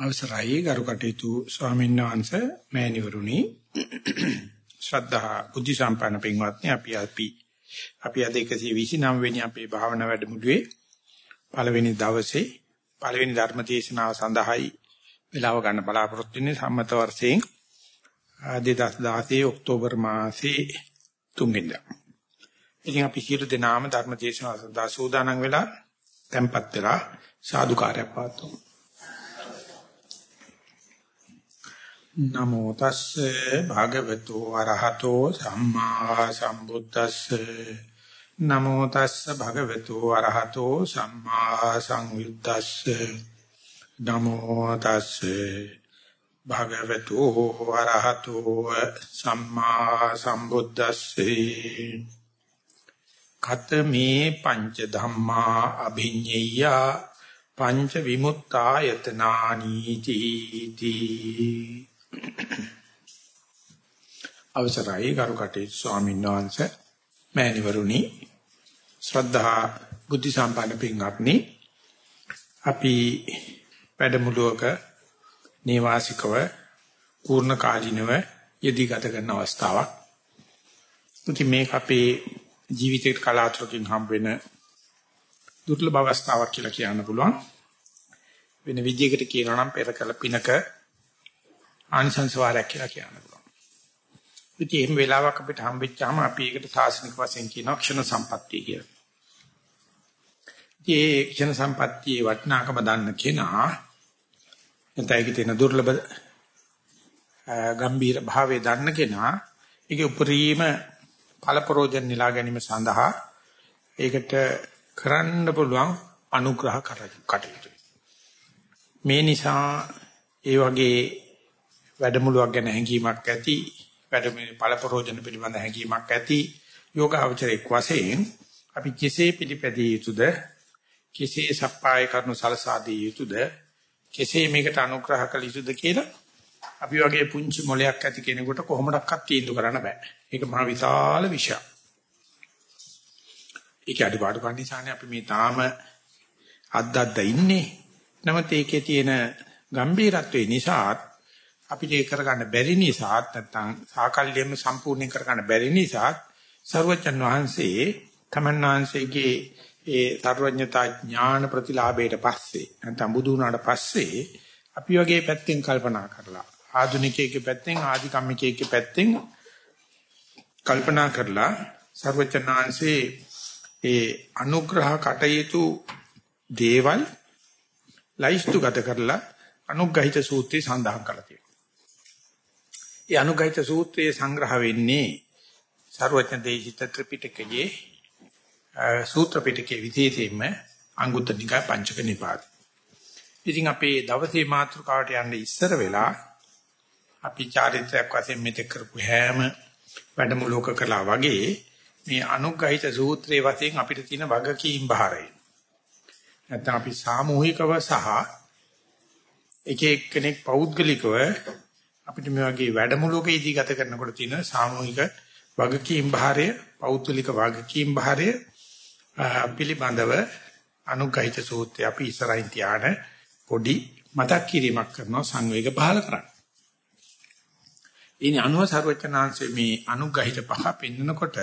අවසරයි ගරු කටයුතු ස්වාමීන් වහන්සේ මෑණිවරුනි ශ්‍රද්ධා බුද්ධ සම්පන්න පින්වත්නි අපි අපි අපි අද 129 වෙනි අපේ භාවනා වැඩමුළුවේ පළවෙනි දවසේ පළවෙනි ධර්ම දේශනාව සඳහායි වෙලාව ගන්න බලාපොරොත්තු වෙන්නේ සම්මත වර්ෂයෙන් 2016 ඔක්තෝබර් මාසයේ 3 වෙනිදා. ඉතින් අපි සියලු දෙනාම ධර්ම දේශනාව සඳහා සූදානම් වෙලා tempත් වෙලා සාදුකාරයක් පාතුමු. නමෝ තස්සේ භගවතු අරහතෝ සම්මා සම්බුද්දස්සේ. නමෝ තස්සේ භගවතු අරහතෝ සම්මා සංයුද්දස්සේ නමෝ තස්සේ භගවතු අරහතෝ සම්මා සම්බුද්දස්සේ. කතමේ පංච ධම්මා අභිඤ්ඤය පංච විමුක්තායතනානි තීති. අවසරයි ගරු කටයුතු ස්වාමීන් වහන්සේ මෑණිවරුනි ශ්‍රද්ධා බුද්ධ සම්පන්න පින්වත්නි අපි වැඩමුළුවක නේවාසිකව පූර්ණ කාලිනව යෙදී ගත කරන අවස්ථාවක්. ඉතින් මේක අපේ ජීවිතේට කලාතුරකින් හම් වෙන දුර්ලභ අවස්ථාවක් කියලා කියන්න පුළුවන්. වෙන විදිහකට කියනවා නම් පෙර කළ පිනක ආනිසංස වාරයක් කියලා කියන්න පුළුවන්. ඉතින් එහෙම වෙලාවක් අපිට හම්බෙච්චාම අපි ඒකට සාසනික වශයෙන් කියනවා ක්ෂණ සම්පත්තිය කියලා. ඉතින් ඒ ක්ෂණ සම්පත්තියේ වටිනාකම දන්න කෙනා එතැයික තියෙන දුර්ලභ ගම්බීර භාවයේ දන්න කෙනා ඒකේ උපරිම ඵලපරෝජන නිලා ගැනීම සඳහා ඒකට කරන්න පුළුවන් අනුග්‍රහ කටයුතු. මේ නිසා ඒ වගේ වැඩමුළුවක් ගැන හැඟීමක් ඇති වැඩමුළුවේ ඵලපරෝජන පිළිබඳ හැඟීමක් ඇති යෝගාවචරයක් වශයෙන් අපි කෙසේ පිළිපැදිය යුතුද කෙසේ සප්පාය කරනු සලසා දී යුතුද කෙසේ මේකට අනුග්‍රහ කළ යුතුද කියලා අපි වගේ පුංචි මොලයක් ඇති කෙනෙකුට කොහොමඩක්වත් තීන්දුව කරන්න බෑ. ඒක මහ විශාල විෂයක්. ඒක අඩපාඩු කන්නිසානේ අපි මේ තාම අද්දද්ද ඉන්නේ. නමුත් ඒකේ තියෙන ගැඹීරත්වය නිසාත් අපිට ඒක කරගන්න බැරි නිසාත් නැත්නම් සාකල්යෙම සම්පූර්ණ කරගන්න බැරි නිසාත් සර්වචන් වහන්සේ තමන් වහන්සේගේ ඒ සර්වඥතා ඥාන ප්‍රතිලාභයට පස්සේ නැත්නම් බුදු වුණාට පස්සේ අපි වගේ පැත්තෙන් කල්පනා කරලා ආධුනිකයෙක්ගේ පැත්තෙන් ආධිකම්මිකයෙක්ගේ පැත්තෙන් කල්පනා කරලා සර්වචනාංශේ ඒ අනුග්‍රහ කටයුතු දේවල් ලයිස්තුගත කරලා අනුග්‍රහිත සූත්‍රය සඳහන් කරලා තියෙනවා. ඒ අනුග්‍රහිත සූත්‍රයේ සංග්‍රහ වෙන්නේ සර්වඥ දේශිත ත්‍රිපිටකයේ සූත්‍ර පිටකයේ විදේතෙම අංගුත්තර නිකාය පංචක නිපාත. ඉතින් අපේ දවසේ මාතෘකාවට යන්න ඉස්සර වෙලා අපි චාරිත්‍රාක් වශයෙන් මෙතෙක් කරපු හැම වැඩමුළුවක කළා වගේ මේ අනුග්‍රහිත සූත්‍රයේ වශයෙන් අපිට තියෙන වගකීම් බහරය. නැත්නම් අපි සාමූහිකව සහ එක එක්කෙනෙක් පෞද්ගලිකව අපිට මේ වගේ වැඩමුළුවකදී ගත කරනකොට තියෙන සාමූහික වගකීම් බහරය, පෞද්ගලික වගකීම් බහරය පිළිබඳව අනුග්‍රහිත සූත්‍රය අපි ඉස්සරහින් තියාන පොඩි මතක් කිරීමක් කරනවා සංවේග පහල කරන්න. ඉනි අනුව සර්වචනාංශයේ මේ අනුග්‍රහිත පහ පෙන්නකොට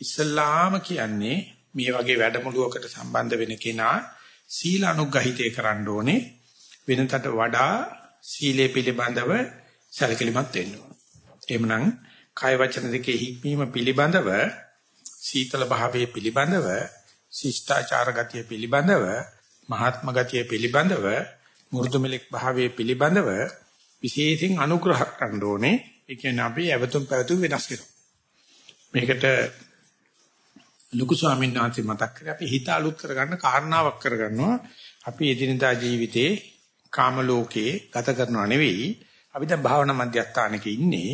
ඉස්ලාම කියන්නේ මේ වගේ වැඩමුළුවකට සම්බන්ධ වෙන කෙනා සීල අනුග්‍රහිතය කරන්න ඕනේ වෙනතට වඩා සීලය පිළිබඳව සැලකිලිමත් වෙන්න ඕන. එහෙමනම් කාය වචන දෙකේ හික්මීම පිළිබඳව සීතල භාවයේ පිළිබඳව ශිෂ්ටාචාර ගතිය පිළිබඳව මහාත්ම ගතිය පිළිබඳව මෘදු මෙලෙක් භාවයේ පිළිබඳව විශේෂයෙන් අනුග්‍රහ කරන්න ඕනේ. ඒ කියන්නේ අපි අවතුම් පැවතුම් වෙනස් කරනවා. මේකට ලොකු ස්වාමීන් වහන්සේ මතක් කරේ අපි හිත අලුත් කරගන්න කාරණාවක් කරගන්නවා. අපි එදිනදා ජීවිතේ කාම ලෝකේ ගත කරනව නෙවෙයි. අපි දැන් භාවනා මධ්‍යස්ථානක ඉන්නේ.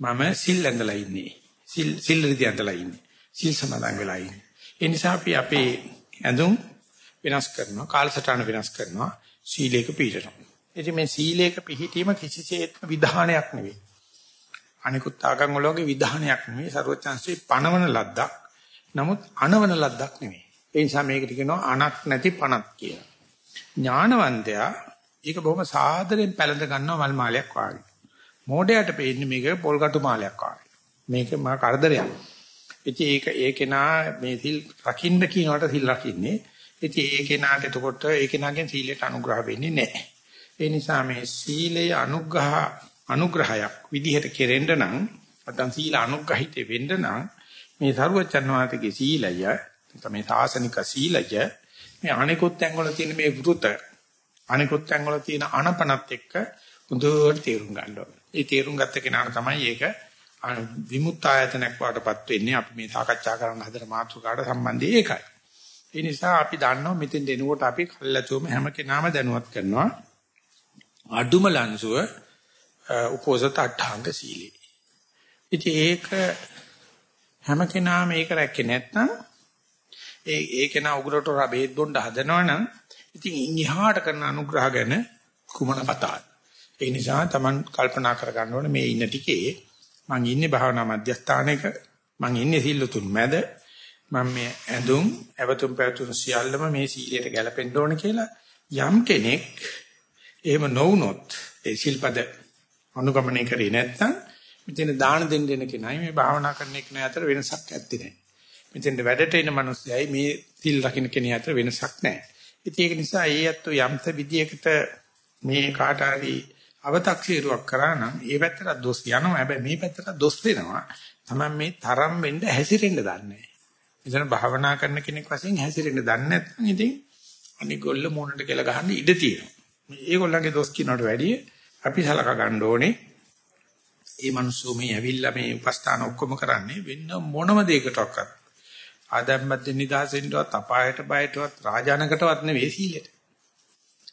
මම සිල් ඇඳලා ඉන්නේ. සිල් සිල් රිදී ඇඳලා ඉන්නේ. සිල් සමාදන් වෙලා ඉන්නේ. ඒ නිසා අපි අපේ ඇඳුම් වෙනස් කරනවා, කාලසටහන වෙනස් කරනවා, සීලයක පිළිපදනවා. ඉතින් මේ සීලයක පිළිහිටීම කිසිසේත්ම විධානයක් නෙවෙයි. අනිකුත් ආගම් වල වගේ විධානයක් නෙවෙයි. ਸਰවචන්සේ පණවන ලද්දක්. නමුත් අනවන ලද්දක් නෙවෙයි. ඒ නිසා මේකට කියනවා අනක් නැති පණක් කියලා. ඥානවන්තයා ඒක බොහොම සාදරයෙන් පැලඳ ගන්නවා මල් මාලයක් වාගේ. මෝඩයට පෙන්නේ මේක පොල්කටු මාලයක් වාගේ. මේක මා කරදරයක්. ඉතින් ඒක ඒ කෙනා මේ සිල් රකින්න කියනකට සිල් රකින්නේ. ඉතින් ඒ කෙනාට එතකොට ඒ කෙනාගෙන් සීලයට අනුග්‍රහ වෙන්නේ නැහැ. ඒ නිසා මේ සීලය අනුග්‍රහ අනුග්‍රහයක් විදිහට කෙරෙන්න නම් නැත්නම් සීල අනුග්‍රහිතේ වෙන්න නම් මේ සරුවචන් වාතකේ සීලය තමයි සාසනික සීලය මේ අනිකුත් ඇඟවල තියෙන මේ වෘත අනිකුත් ඇඟවල තියෙන අනපනත් එක්ක හොඳට තේරුම් ගන්න ඕනේ. ඒ තේරුම් ගත්ත කෙනාට තමයි ඒක විමුක්ත ආයතනයක් වඩපත් වෙන්නේ අපි මේ සාකච්ඡා කරන්න හදන මාතෘකාවට සම්බන්ධයි ඒකයි. ඒ නිසා අපි දන්නවා මෙතෙන් දෙනකොට අපි කල්ලාතුම හැම කෙනාම දැනුවත් කරනවා අඩුම ලංසුව උපෝසත අට්ඨාංග සීලී. ඉතින් ඒක හැම කෙනාම ඒක රැක්කේ නැත්නම් ඒ ඒ කෙනා උගරට බෙහෙත් බොන්න හදනවනම් ඉතින් ඉහාට කරන අනුග්‍රහ ගැන කුමන කතාවද? ඒ නිසා Taman කල්පනා කර ගන්න ඕනේ මේ ඉන්න ටිකේ මං ඉන්නේ භාවනා මධ්‍යස්ථානයක මං ඉන්නේ සිල්ලුතුන් මැද මම මේ ඇඳුම් අවතුම් පැතුම් සියල්ලම මේ සීලයට ගැලපෙන්න ඕන කියලා යම් කෙනෙක් එහෙම නොවුනොත් ඒ සිල්පද අනුගමනය කරේ නැත්නම් මෙතන දාන දෙන්න දෙන කෙනයි මේ භාවනා කරන එක අතර වෙනසක් ඇත්තේ නැහැ. මෙතෙන්ට වැඩට එන මිනිස්සයයි මේ සිල් රකින්න කෙනා අතර වෙනසක් නැහැ. ඉතින් ඒක නිසා ඒ අත්තු යම්ත විදියකට මේ කාට හරි අව탁සීරුවක් කරා නම් ඒ පැත්තට දොස් යනවා. හැබැයි මේ පැත්තට දොස් වෙනවා. තමයි මේ තරම් වෙන්න හැසිරෙන්න දන්නේ. එතන භාවනා කරන කෙනෙක් වශයෙන් හැසිරෙන්න දන්නේ නැත්නම් ඉතින් අනිගොල්ල මොනට කියලා ගහන්න ඉඩ තියෙනවා. මේගොල්ලන්ගේ දොස් කියනකට වැඩිය අපි සලකා ගන්න ඕනේ. මේ මිනිස්සු මේ ඇවිල්ලා මේ උපස්ථාන ඔක්කොම කරන්නේ වෙන මොනම දෙයකටවත් ආදම්මත් නිදාසෙන්වත් අපායට බයටවත් රාජානකටවත් නෙවෙයි සීලෙට.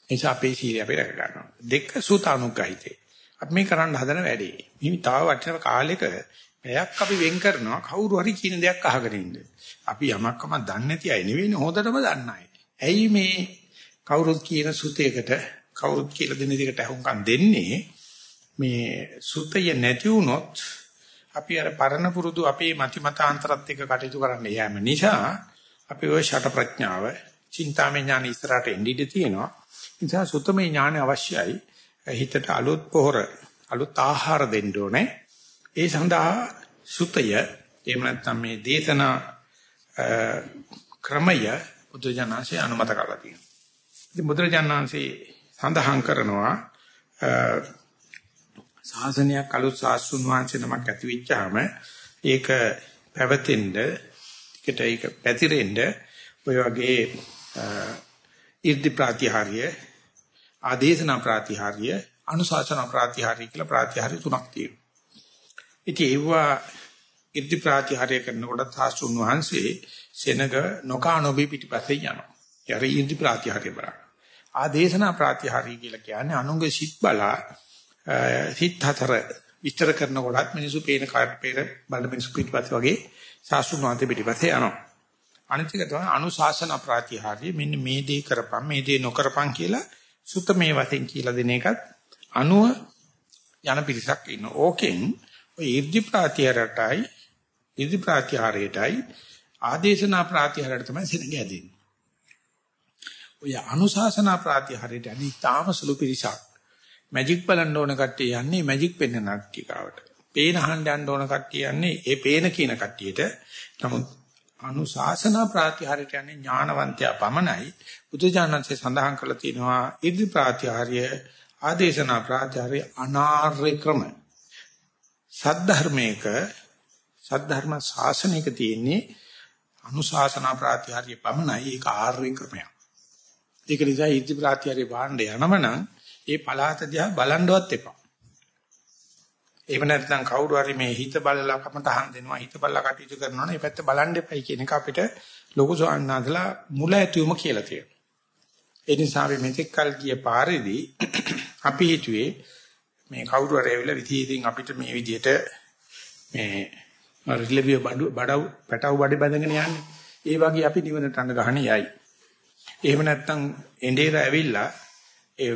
නිසා අපේ සීලය අපි රැක ගන්නවා. දෙක සූතානුග්‍රහිතේ. අපි මේ කරන්න හදන වැඩේ. මේ තාව වටින කාලෙක පැයක් අපි වෙන් කරනවා කවුරු හරි කියන දෙයක් අහගෙන ඉන්න. අපි යමක්කම දන්නේ නැති අය නෙවෙයි හොඳටම දන්න අය. ඇයි මේ කවුරුත් කියන සුතේකට කවුරුත් කියලා දෙන දෙයකට අහුම්කම් දෙන්නේ මේ සුතය නැති වුණොත් අපි අර පරණ පුරුදු අපේ මති මතාන්තරත් එක්ක කටයුතු කරන්න යෑම නිසා අපි ওই ෂට ප්‍රඥාව, චින්තාමය ඥාන ඉස්සරහට එන්නේ තියෙනවා. නිසා සුතමේ ඥාන අවශ්‍යයි. හිතට අලුත් පොහොර, අලුත් ආහාර දෙන්න ඕනේ. ඒ සඳහා සුතය එහෙම නැත්නම් මේ දේශනා ක්‍රමය බුදුජානසී අනුමත කරලා තියෙනවා. ඉතින් බුදුරජාණන්සේ සඳහන් කරනවා ශාසනයක් අලුත් ශාස්ත්‍රුන් වහන්සේ නමක් ඇති වෙච්චාම ඒක පැවතෙන්න ටිකට ඒක පැතිරෙන්න ඔය වගේ ඉර්ධි ප්‍රාතිහාර්ය ආදේශනා ප්‍රාතිහාර්ය අනුශාසන ප්‍රාතිහාර්ය කියලා ප්‍රාතිහාර්ය තුනක් තියෙනවා. ඉතින් ඒවා ඉර්ධි ප්‍රාතිහාර්ය කරනකොට ශාස්ත්‍රුන් වහන්සේ සෙනග නොකානොබි පිටිපස්සේ යනවා. යරි ඉර්ධි ප්‍රාතිහාර්ය බලන්න. ආදේශනා ප්‍රාතිහාර්ය කියලා කියන්නේ අනුංග සිත් බලා සිත් හතර විස්තර කරනකොටත් මිනිසු පේන කාට පෙර බඩ මිනිසු පිටපත් වගේ සාසුන් වාන්ති පිටිපස්සේ යනවා. අනිත් එක තමයි අනුශාසන ප්‍රාතිහාර්ය මෙන්න මේ දේ කරපම් මේ දේ නොකරපම් කියලා සුත මේ වතෙන් කියලා දෙන එකත් අනුව යන පිරිසක් ඉන්න. ඕකෙන් ඔය 이르දි ප්‍රාතිහාරයටයි 이르දි ප්‍රාතිහාරයටයි ආදේශනා ප්‍රාතිහාරයට තමයි සෙනඟ ඇදෙන්නේ. ඔය අනුශාසනා ප්‍රාතිහාරයට අනිත් තාම සුළු පිරිසක් මැජික් බලන්න ඕන කට්ටිය යන්නේ මැජික් පෙන්වන නාට්‍යිකාවට. පේන අහන්න යන්න ඕන කට්ටිය යන්නේ ඒ පේන කියන කට්ටියට. නමුත් අනුශාසනා ප්‍රාතිහාරයට යන්නේ ඥානවන්තයා පමණයි. බුදුජානන්සේ සඳහන් කරලා තියෙනවා ඉදි ප්‍රාතිහාර්ය ආදේශනා ප්‍රාතිහාර්ය අනාර්ය ක්‍රම. සද්ධර්මයක සද්ධර්ම ශාසනයක තියෙන්නේ අනුශාසනා ප්‍රාතිහාර්ය පමණයි ඒක ආර්ය ක්‍රමයක්. ඒක නිසා ඉදි ප්‍රාතිහාර්ය වාණ්ඩ යනවනම් ඒ පළාත දිහා බලන්නවත් එපා. එහෙම නැත්නම් කවුරු හරි මේ හිත බලලා කමටහන් දෙනවා හිත බලලා කටයුතු කරනවා නම් ඒ පැත්ත බලන්න එපයි කියන එක අපිට ලොකු සෝන්නාදලා මුල ඇතුවම කියලා තියෙනවා. ඒ නිසා අපි මෙතෙක් කල් ගිය පාරේදී අපි හිතුවේ මේ කවුරු හරි ඇවිල්ලා විදිහින් අපිට මේ විදිහට මේ රිලෙවිය බඩු බඩව පැටව බඩ බැඳගෙන යන්නේ. ඒ වගේ අපි නිවනට අඬ ගහන යයි. එහෙම නැත්නම් එඬේර ඇවිල්ලා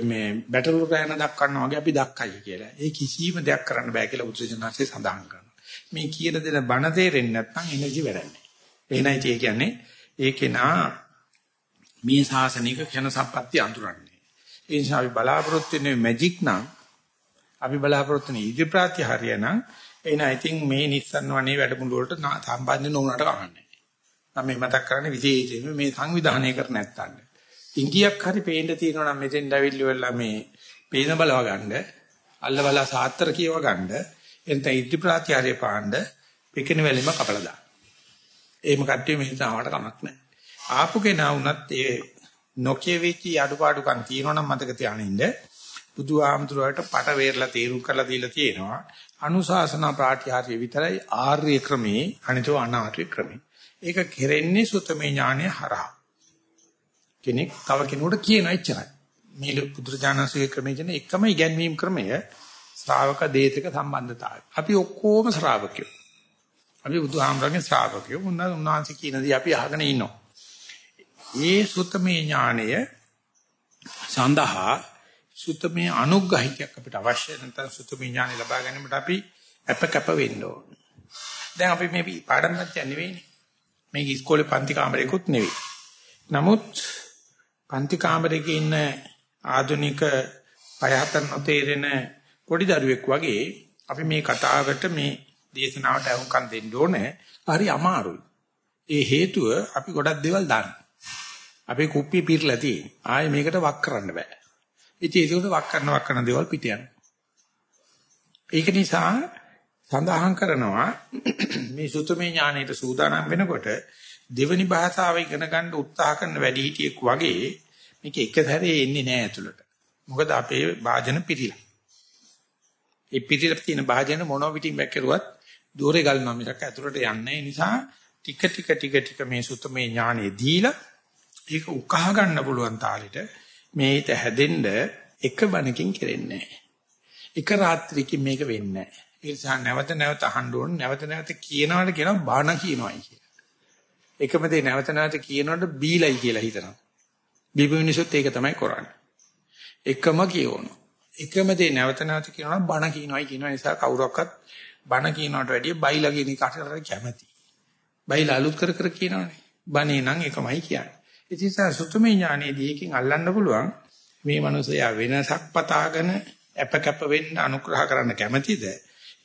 මේ බැටළු රෑන දක්වනවා වගේ අපි දක්කයි කියලා. ඒ කිසිම දෙයක් කරන්න බෑ කියලා බුදුසසුනාසේ සඳහන් කරනවා. මේ කියන දේ බණ තේරෙන්නේ නැත්නම් එනර්ජි වැඩන්නේ. එහෙනයි ඒ කියන්නේ ඒකේ නා මේ සාසනික ක්ෂණ සම්පත්‍ය අඳුරන්නේ. ඒ නිසා අපි බලාපොරොත්තු වෙන්නේ මැජික් නම් අපි බලාපොරොත්තු වෙන ඉදි ප්‍රත්‍යහාරය නම් එන I think මේ Nissan වනේ වැඩමුළු වලට සම්බන්ධ නොවුනට කමන්නේ. මම මේ මතක් කරන්නේ විශේෂයෙන්ම මේ සංවිධානය කර නැත්තන්. ඉංගියක් හරි පේන්න තියෙනවා නම් මෙතෙන් ඇවිල්ලි වෙලා මේ පේන බලව ගන්න, අල්ල බලා සාත්‍තර කියව ගන්න, එතන ඉදි ප්‍රත්‍යහාරය පාණ්ඩ පිකින වැලෙම කපලා දාන්න. එහෙම කට්ටිය මෙහෙට ආවට කමක් නැහැ. ආපු කෙනා වුණත් ඒ නොකිය වෙච්ච අඩුපාඩුකම් තියෙනවනම් මතක තියානින්න බුදුහාමුදුරුවන්ට පට වේරලා තීරු කරලා දීලා තියෙනවා අනුශාසනා ප්‍රාත්‍යාර්ය විතරයි ආර්ය ක්‍රමේ අනිතෝ අනාර්ය ක්‍රමේ ඒක කෙරෙන්නේ සුතමේ ඥානය හරහා කෙනෙක් තව කෙනෙකුට කියන එච්චරයි මේ බුදුරජාණන්සේගේ ක්‍රමයේ කියන එකම ඉගැන්වීම් ක්‍රමය ශ්‍රාවක දේතක සම්බන්ධතාවය අපි ඔක්කොම ශ්‍රාවකයෝ අපි බුදුහාමරගේ ශ්‍රාවකයෝ උන්වහන්සේ කියන දේ අපි අහගෙන ඉන්නවා ඒ සුතමේ ඥානය සඳහා සුතමේ අනුග්‍රහිතයක් අපිට අවශ්‍ය නැත්නම් සුතමේ ඥානය ලබා ගැනීමට අපි අප කැප වෙන්න ඕන. දැන් අපි මේ පාඩම් පන්තියක් නෙවෙයිනේ. මේක ඉස්කෝලේ පන්ති කාමරයකුත් නෙවෙයි. නමුත් පන්ති කාමරයක ඉන්න ආධුනික පයහතර නොතේරෙන පොඩි දරුවෙක් වගේ අපි මේ කතාවට මේ දේශනාවට අහුම්කම් දෙන්න ඕනේ. හරි අමාරුයි. ඒ හේතුව අපි ගොඩක් දේවල් දන්නවා. අපේ කුප්පිය පිරලා තියෙන. ආයේ මේකට වක් කරන්න බෑ. ඉතින් ඒකට වක් කරන වක් කරන දේවල් පිට යනවා. ඒක නිසා සඳහන් කරනවා මේ සුතමේ ඥාණයට සූදානම් වෙනකොට දෙවනි භාෂාව ඉගෙන ගන්න උත්සාහ කරන වැඩිහිටියෙක් වගේ මේක එක සැරේ එන්නේ නෑ ඇතුළට. මොකද අපේ වාජන පිටිලා. ඒ පිටිලා තියෙන වාජන මොනෝ පිටින් බැක්කරුවත් දෝරේ ගලනවා මිසක් ඇතුළට යන්නේ නිසා ටික ටික ටික ටික මේ සුතමේ ඥානෙ දීලා ඒක උකහා ගන්න පුළුවන් තාලෙට මේ හිත හැදෙන්න එක බණකින් කෙරෙන්නේ නැහැ. එක රාත්‍රියකින් මේක වෙන්නේ නැහැ. ඒ නිසා නැවත නැවත අහන්න ඕන නැවත නැවත කියනවාට කියනවා බණ කියනවායි කියලා. එකම දේ නැවත නැවත කියනකොට බීලයි කියලා හිතනවා. බීපු මිනිස්සුත් ඒක තමයි කරන්නේ. එකම කියවනවා. එකම දේ නැවත නැවත කියනවා බණ කියනවායි කියන නිසා කවුරක්වත් බණ කියනවට වැඩිය බයිලා කියන එකට කැමති. බයිලා අලුත් කර කර කියනවනේ. බණේ නම් එකමයි කියන්නේ. ඒ නිසා සුතුමේ ඥානයේදී එකකින් අල්ලන්න පුළුවන් මේ මනුස්සයා වෙනසක් පතාගෙන අපකප්ප වෙන්න අනුග්‍රහ කරන්න කැමැතිද?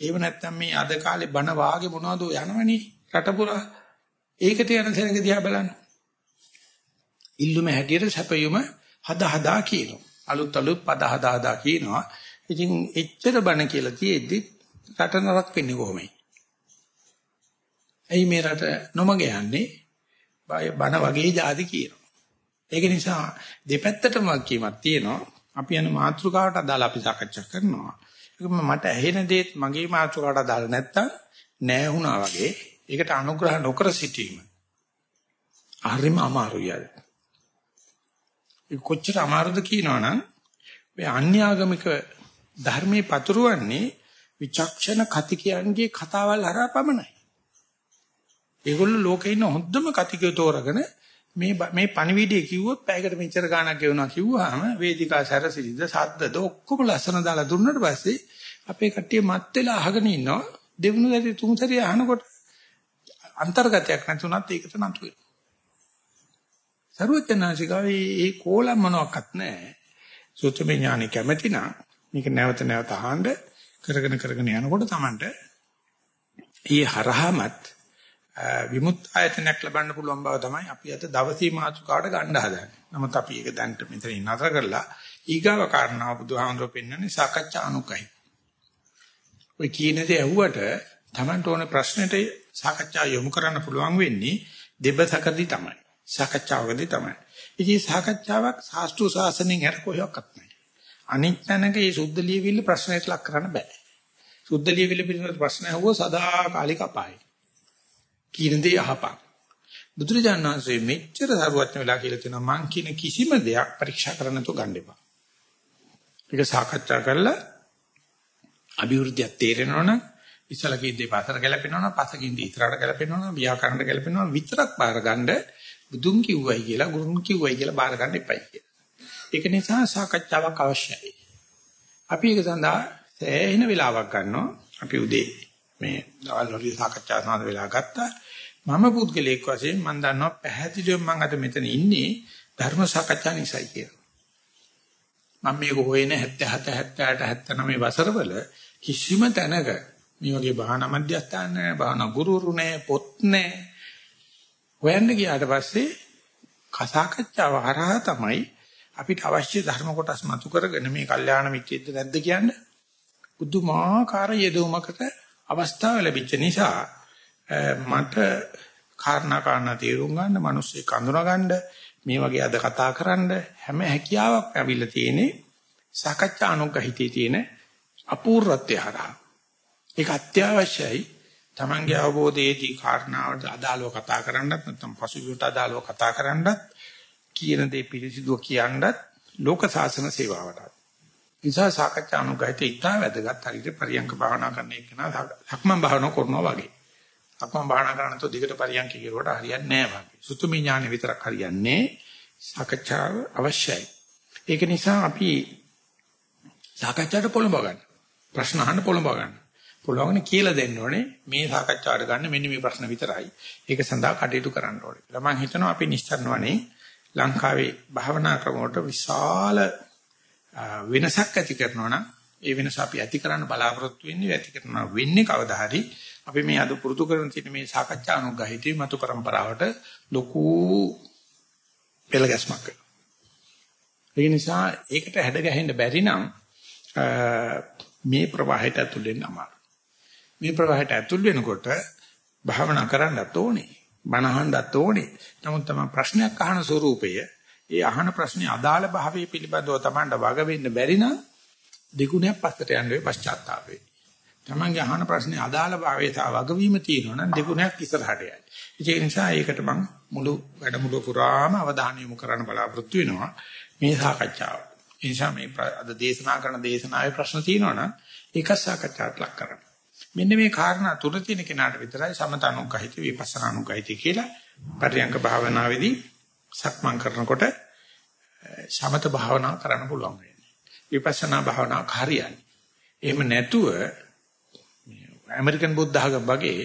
ඒව නැත්තම් මේ අද කාලේ බණ වාගේ මොනවද යනවනේ රටපුරා. ඒකට යන සෙනඟ දිහා බලන්න. ඉල්ලුම හැටියට සැපයුම හදා හදා කියනවා. අලුත් අලුත් පද හදා හදා කියනවා. ඉතින් එච්චර බණ කියලා තියෙද්දි රට නරක වෙන්නේ කොහොමයි? ඇයි මේ රට නොමග යන්නේ? බණ වගේ જાති කියනවා. ඒක නිසා දෙපැත්තටම වගකීමක් තියෙනවා. අපි යන මාතෘකාවට අදාළ අපි සාකච්ඡා කරනවා. ඒක මට ඇහෙන දේත් මගේ මාතෘකාවට අදාළ නැත්තම් නෑ වුණා වගේ ඒකට අනුග්‍රහ නොකර සිටීම. හරිම අමාරුයි අද. ඒ කොච්චර අමාරුද කියනවනම් මේ අන්‍යාගමික ධර්මයේ පතුරවන්නේ විචක්ෂණ කතිකයන්ගේ කතාවල් හරහා පමණයි. ඒගොල්ලෝ ලෝකේ ඉන්න හොඳම කතිකයෝ තෝරගෙන මේ මේ පණිවිඩය කිව්වොත් පැයකට මෙච්චර ගාණක් ගෙවනවා කිව්වහම වේදිකා සැරසිලිද සද්දද ඔක්කොම ලස්සන දාලා දුන්නාට පස්සේ අපේ කට්ටිය මත් වෙලා අහගෙන ඉන්නවා දෙවුණු සැරේ තුන් සැරේ අහනකොට අන්තර්ගතයක් නැතුණත් ඒකට නතු වෙනවා. සරුවචනාංශිකාවේ ඒ කෝලම් මොනවත් නැහැ. සුත්තමේ ඥානෙ කැමැති නම් මේක නැවත නැවත අහන්න කරගෙන කරගෙන යනකොට Tamanට ඊ හරහමත් විමුක්ත ආයතනයක් ලබන්න පුළුවන් බව තමයි අපි අද දවසේ මාතෘකාවට ගන්න හදන්නේ. නමුත් අපි ඒක දැන්ට මෙතනින් නතර කරලා ඊගාව කාරණාව බුදුහාමුදුරුවෝ පෙන්වන්නේ සාකච්ඡා අනුකයි. ඔය කියන දේ ඇහුවට Tamanට ඕන ප්‍රශ්නෙට සාකච්ඡා යොමු කරන්න පුළුවන් වෙන්නේ දෙබසකදී තමයි. සාකච්ඡාවකදී තමයි. ඉතින් සාකච්ඡාවක් සාස්ත්‍රු සාසනෙන් හැර කොහොක්වත් නැහැ. අනිත් තැනක මේ සුද්ධ ලියවිල්ල ප්‍රශ්නයට ලක් කරන්න බෑ. සුද්ධ ලියවිල්ල පිළිබඳ ප්‍රශ්න අහුව සදාකාලික අපායයි. කියන දේ අහපන්. බුදුරජාණන් වහන්සේ මෙච්චර සරුවත්න වෙලා කියලා තියෙනවා මං කියන කිසිම දෙයක් පරීක්ෂා කරන්න තු ගන්න එපා. ඒක සාකච්ඡා කරලා අභිවෘද්ධිය තේරෙනවනම් ඉස්සලා කියන දේ පතර ගැලපෙනවනම් පසකින් දේ ඉතරට ගැලපෙනවනම් ව්‍යාකරණ ගැලපෙනවනම් විතරක් බාර ගන්න බුදුන් කිව්වයි කියලා ගුරුන් කිව්වයි කියලා බාර ගන්න එපයි කියලා. ඒක නිසා සාකච්ඡාවක් අවශ්‍යයි. අපි ඒක සඳහා සෑහෙන වෙලාවක් ගන්නවා. අපි උදේ මේ දවල් වල සාකච්ඡා සඳහා වෙලා ගත්තා. මම පුද්ගලයෙක් වශයෙන් මම දන්නවා පැහැදිලිවම මම අද මෙතන ඉන්නේ ධර්ම සාකච්ඡා නිසායි කියලා. මම මේක හොයන 77 78 79 වසරවල කිසිම තැනක මේ වගේ භාවනා මධ්‍යස්ථාන නැහැ භාවනා ගුරුවරු නැහැ පොත් නැහැ හොයන්න ගියාට පස්සේ කසාකච්ඡාව හරහා තමයි අපිට අවශ්‍ය ධර්ම කොටස් මතු කරගෙන මේ කල්යාණ මිත්‍යෙද්ද නැද්ද කියන්නේ බුදුමාකාර යෙදුමකට අවස්ථාව ලැබිච්ච නිසා මට කාරණා කාරණා තේරුම් ගන්න මිනිස්සු කඳුනා ගන්න මේ වගේ අද කතා කරන්න හැම හැකියාවක් ලැබිලා තියෙන්නේ සාකච්ඡා අනුගහිතේ තියෙන අපූර්වත්වය හරහා. ඒක අත්‍යවශ්‍යයි. Tamange අවබෝධයේදී කාරණාවට අදාළව කතා කරන්නත් නැත්නම් පසුබිමට අදාළව කතා කරන්නත් කියන දේ පිළිසිදුව කියන්නත් ලෝක සාසන සේවාවට. නිසා සාකච්ඡා අනුගහිත ඉතා වැදගත් හරියට පරියංක භාවනා කරන එක නා සක්මන් භාවනා කරනවා වගේ. සක්මන් භාවනා කරන තෝ දිගට පරියංක කිරුවට හරියන්නේ නැහැ වගේ. සුතුමි ඥාන විතරක් හරියන්නේ සාකච්ඡාව අවශ්‍යයි. ඒක නිසා අපි සාකච්ඡාට පොළඹ ගන්න. ප්‍රශ්න අහන්න පොළඹ ගන්න. පුළුවන් කියලා දෙන්න ඕනේ මේ සාකච්ඡාවට ගන්න මෙන්න මේ ප්‍රශ්න විතරයි. ඒක සඳහා කටයුතු කරන්න ඕනේ. කියලා මම හිතනවා අපි නිස්සාරණවනේ ලංකාවේ භාවනා ක්‍රමවලට විශාල වෙනසක් ඇති කරනවා නම් ඒ වෙනස අපි ඇති කරන්න බලාපොරොත්තු වෙන්නේ ඇති කරනවා වෙන්නේ කවදා හරි අපි මේ අද පුරුදු කරන තියෙන මේ සාකච්ඡා අනුගහිතේ මතු પરම්පරාවට ලොකු පෙළ ගැස්මක් වෙනවා. ඒ නිසා ඒකට හැඩ ගැහෙන්න බැරි නම් මේ ප්‍රවාහයට ඇතුල් වෙන්න අමාරුයි. මේ ප්‍රවාහයට ඇතුල් වෙනකොට භාවනා කරන්නත් ඕනේ. බණ අහන්නත් ඕනේ. නමුත් තමයි ප්‍රශ්නයක් අහන ස්වරූපය, ඒ අහන ප්‍රශ්නේ අදාළ භාවයේ පිළිබඳව Tamanට වග වෙන්න බැරි නම් දෙගුණයක් පස්සට යන්න වෙයි පශ්චාත්තාපේ. Tamanගේ අහන ප්‍රශ්නේ අදාළ භාවයේ තා වගවීම තියෙනවා නම් දෙගුණයක් ඉස්සරහට යයි. ඒ නිසා ඒකට මම මුළු වැඩමුළුව පුරාම අවධානය යොමු කරන්න බලාපොරොත්තු වෙනවා මේ සාකච්ඡාව. ඒ නිසා මේ අද දේශනා කරන දේශනාවේ ප්‍රශ්න තියෙනවා නම් ඒක සාකච්ඡාට ලක් කරන්න. මෙන්න මේ කාරණා තුන තියෙන කෙනාට විතරයි සමතනුග්ගහිත විපස්සනානුග්ගහිත කියලා පරියංග භාවනාවේදී සක්මන් කරනකොට සමත භාවනා කරන්න පුළුවන් වෙන්නේ. විපස්සනා භාවනාව හරියන්නේ. එහෙම නැතුව ඇමරිකන් බුද්ධ ධර්ම වගේ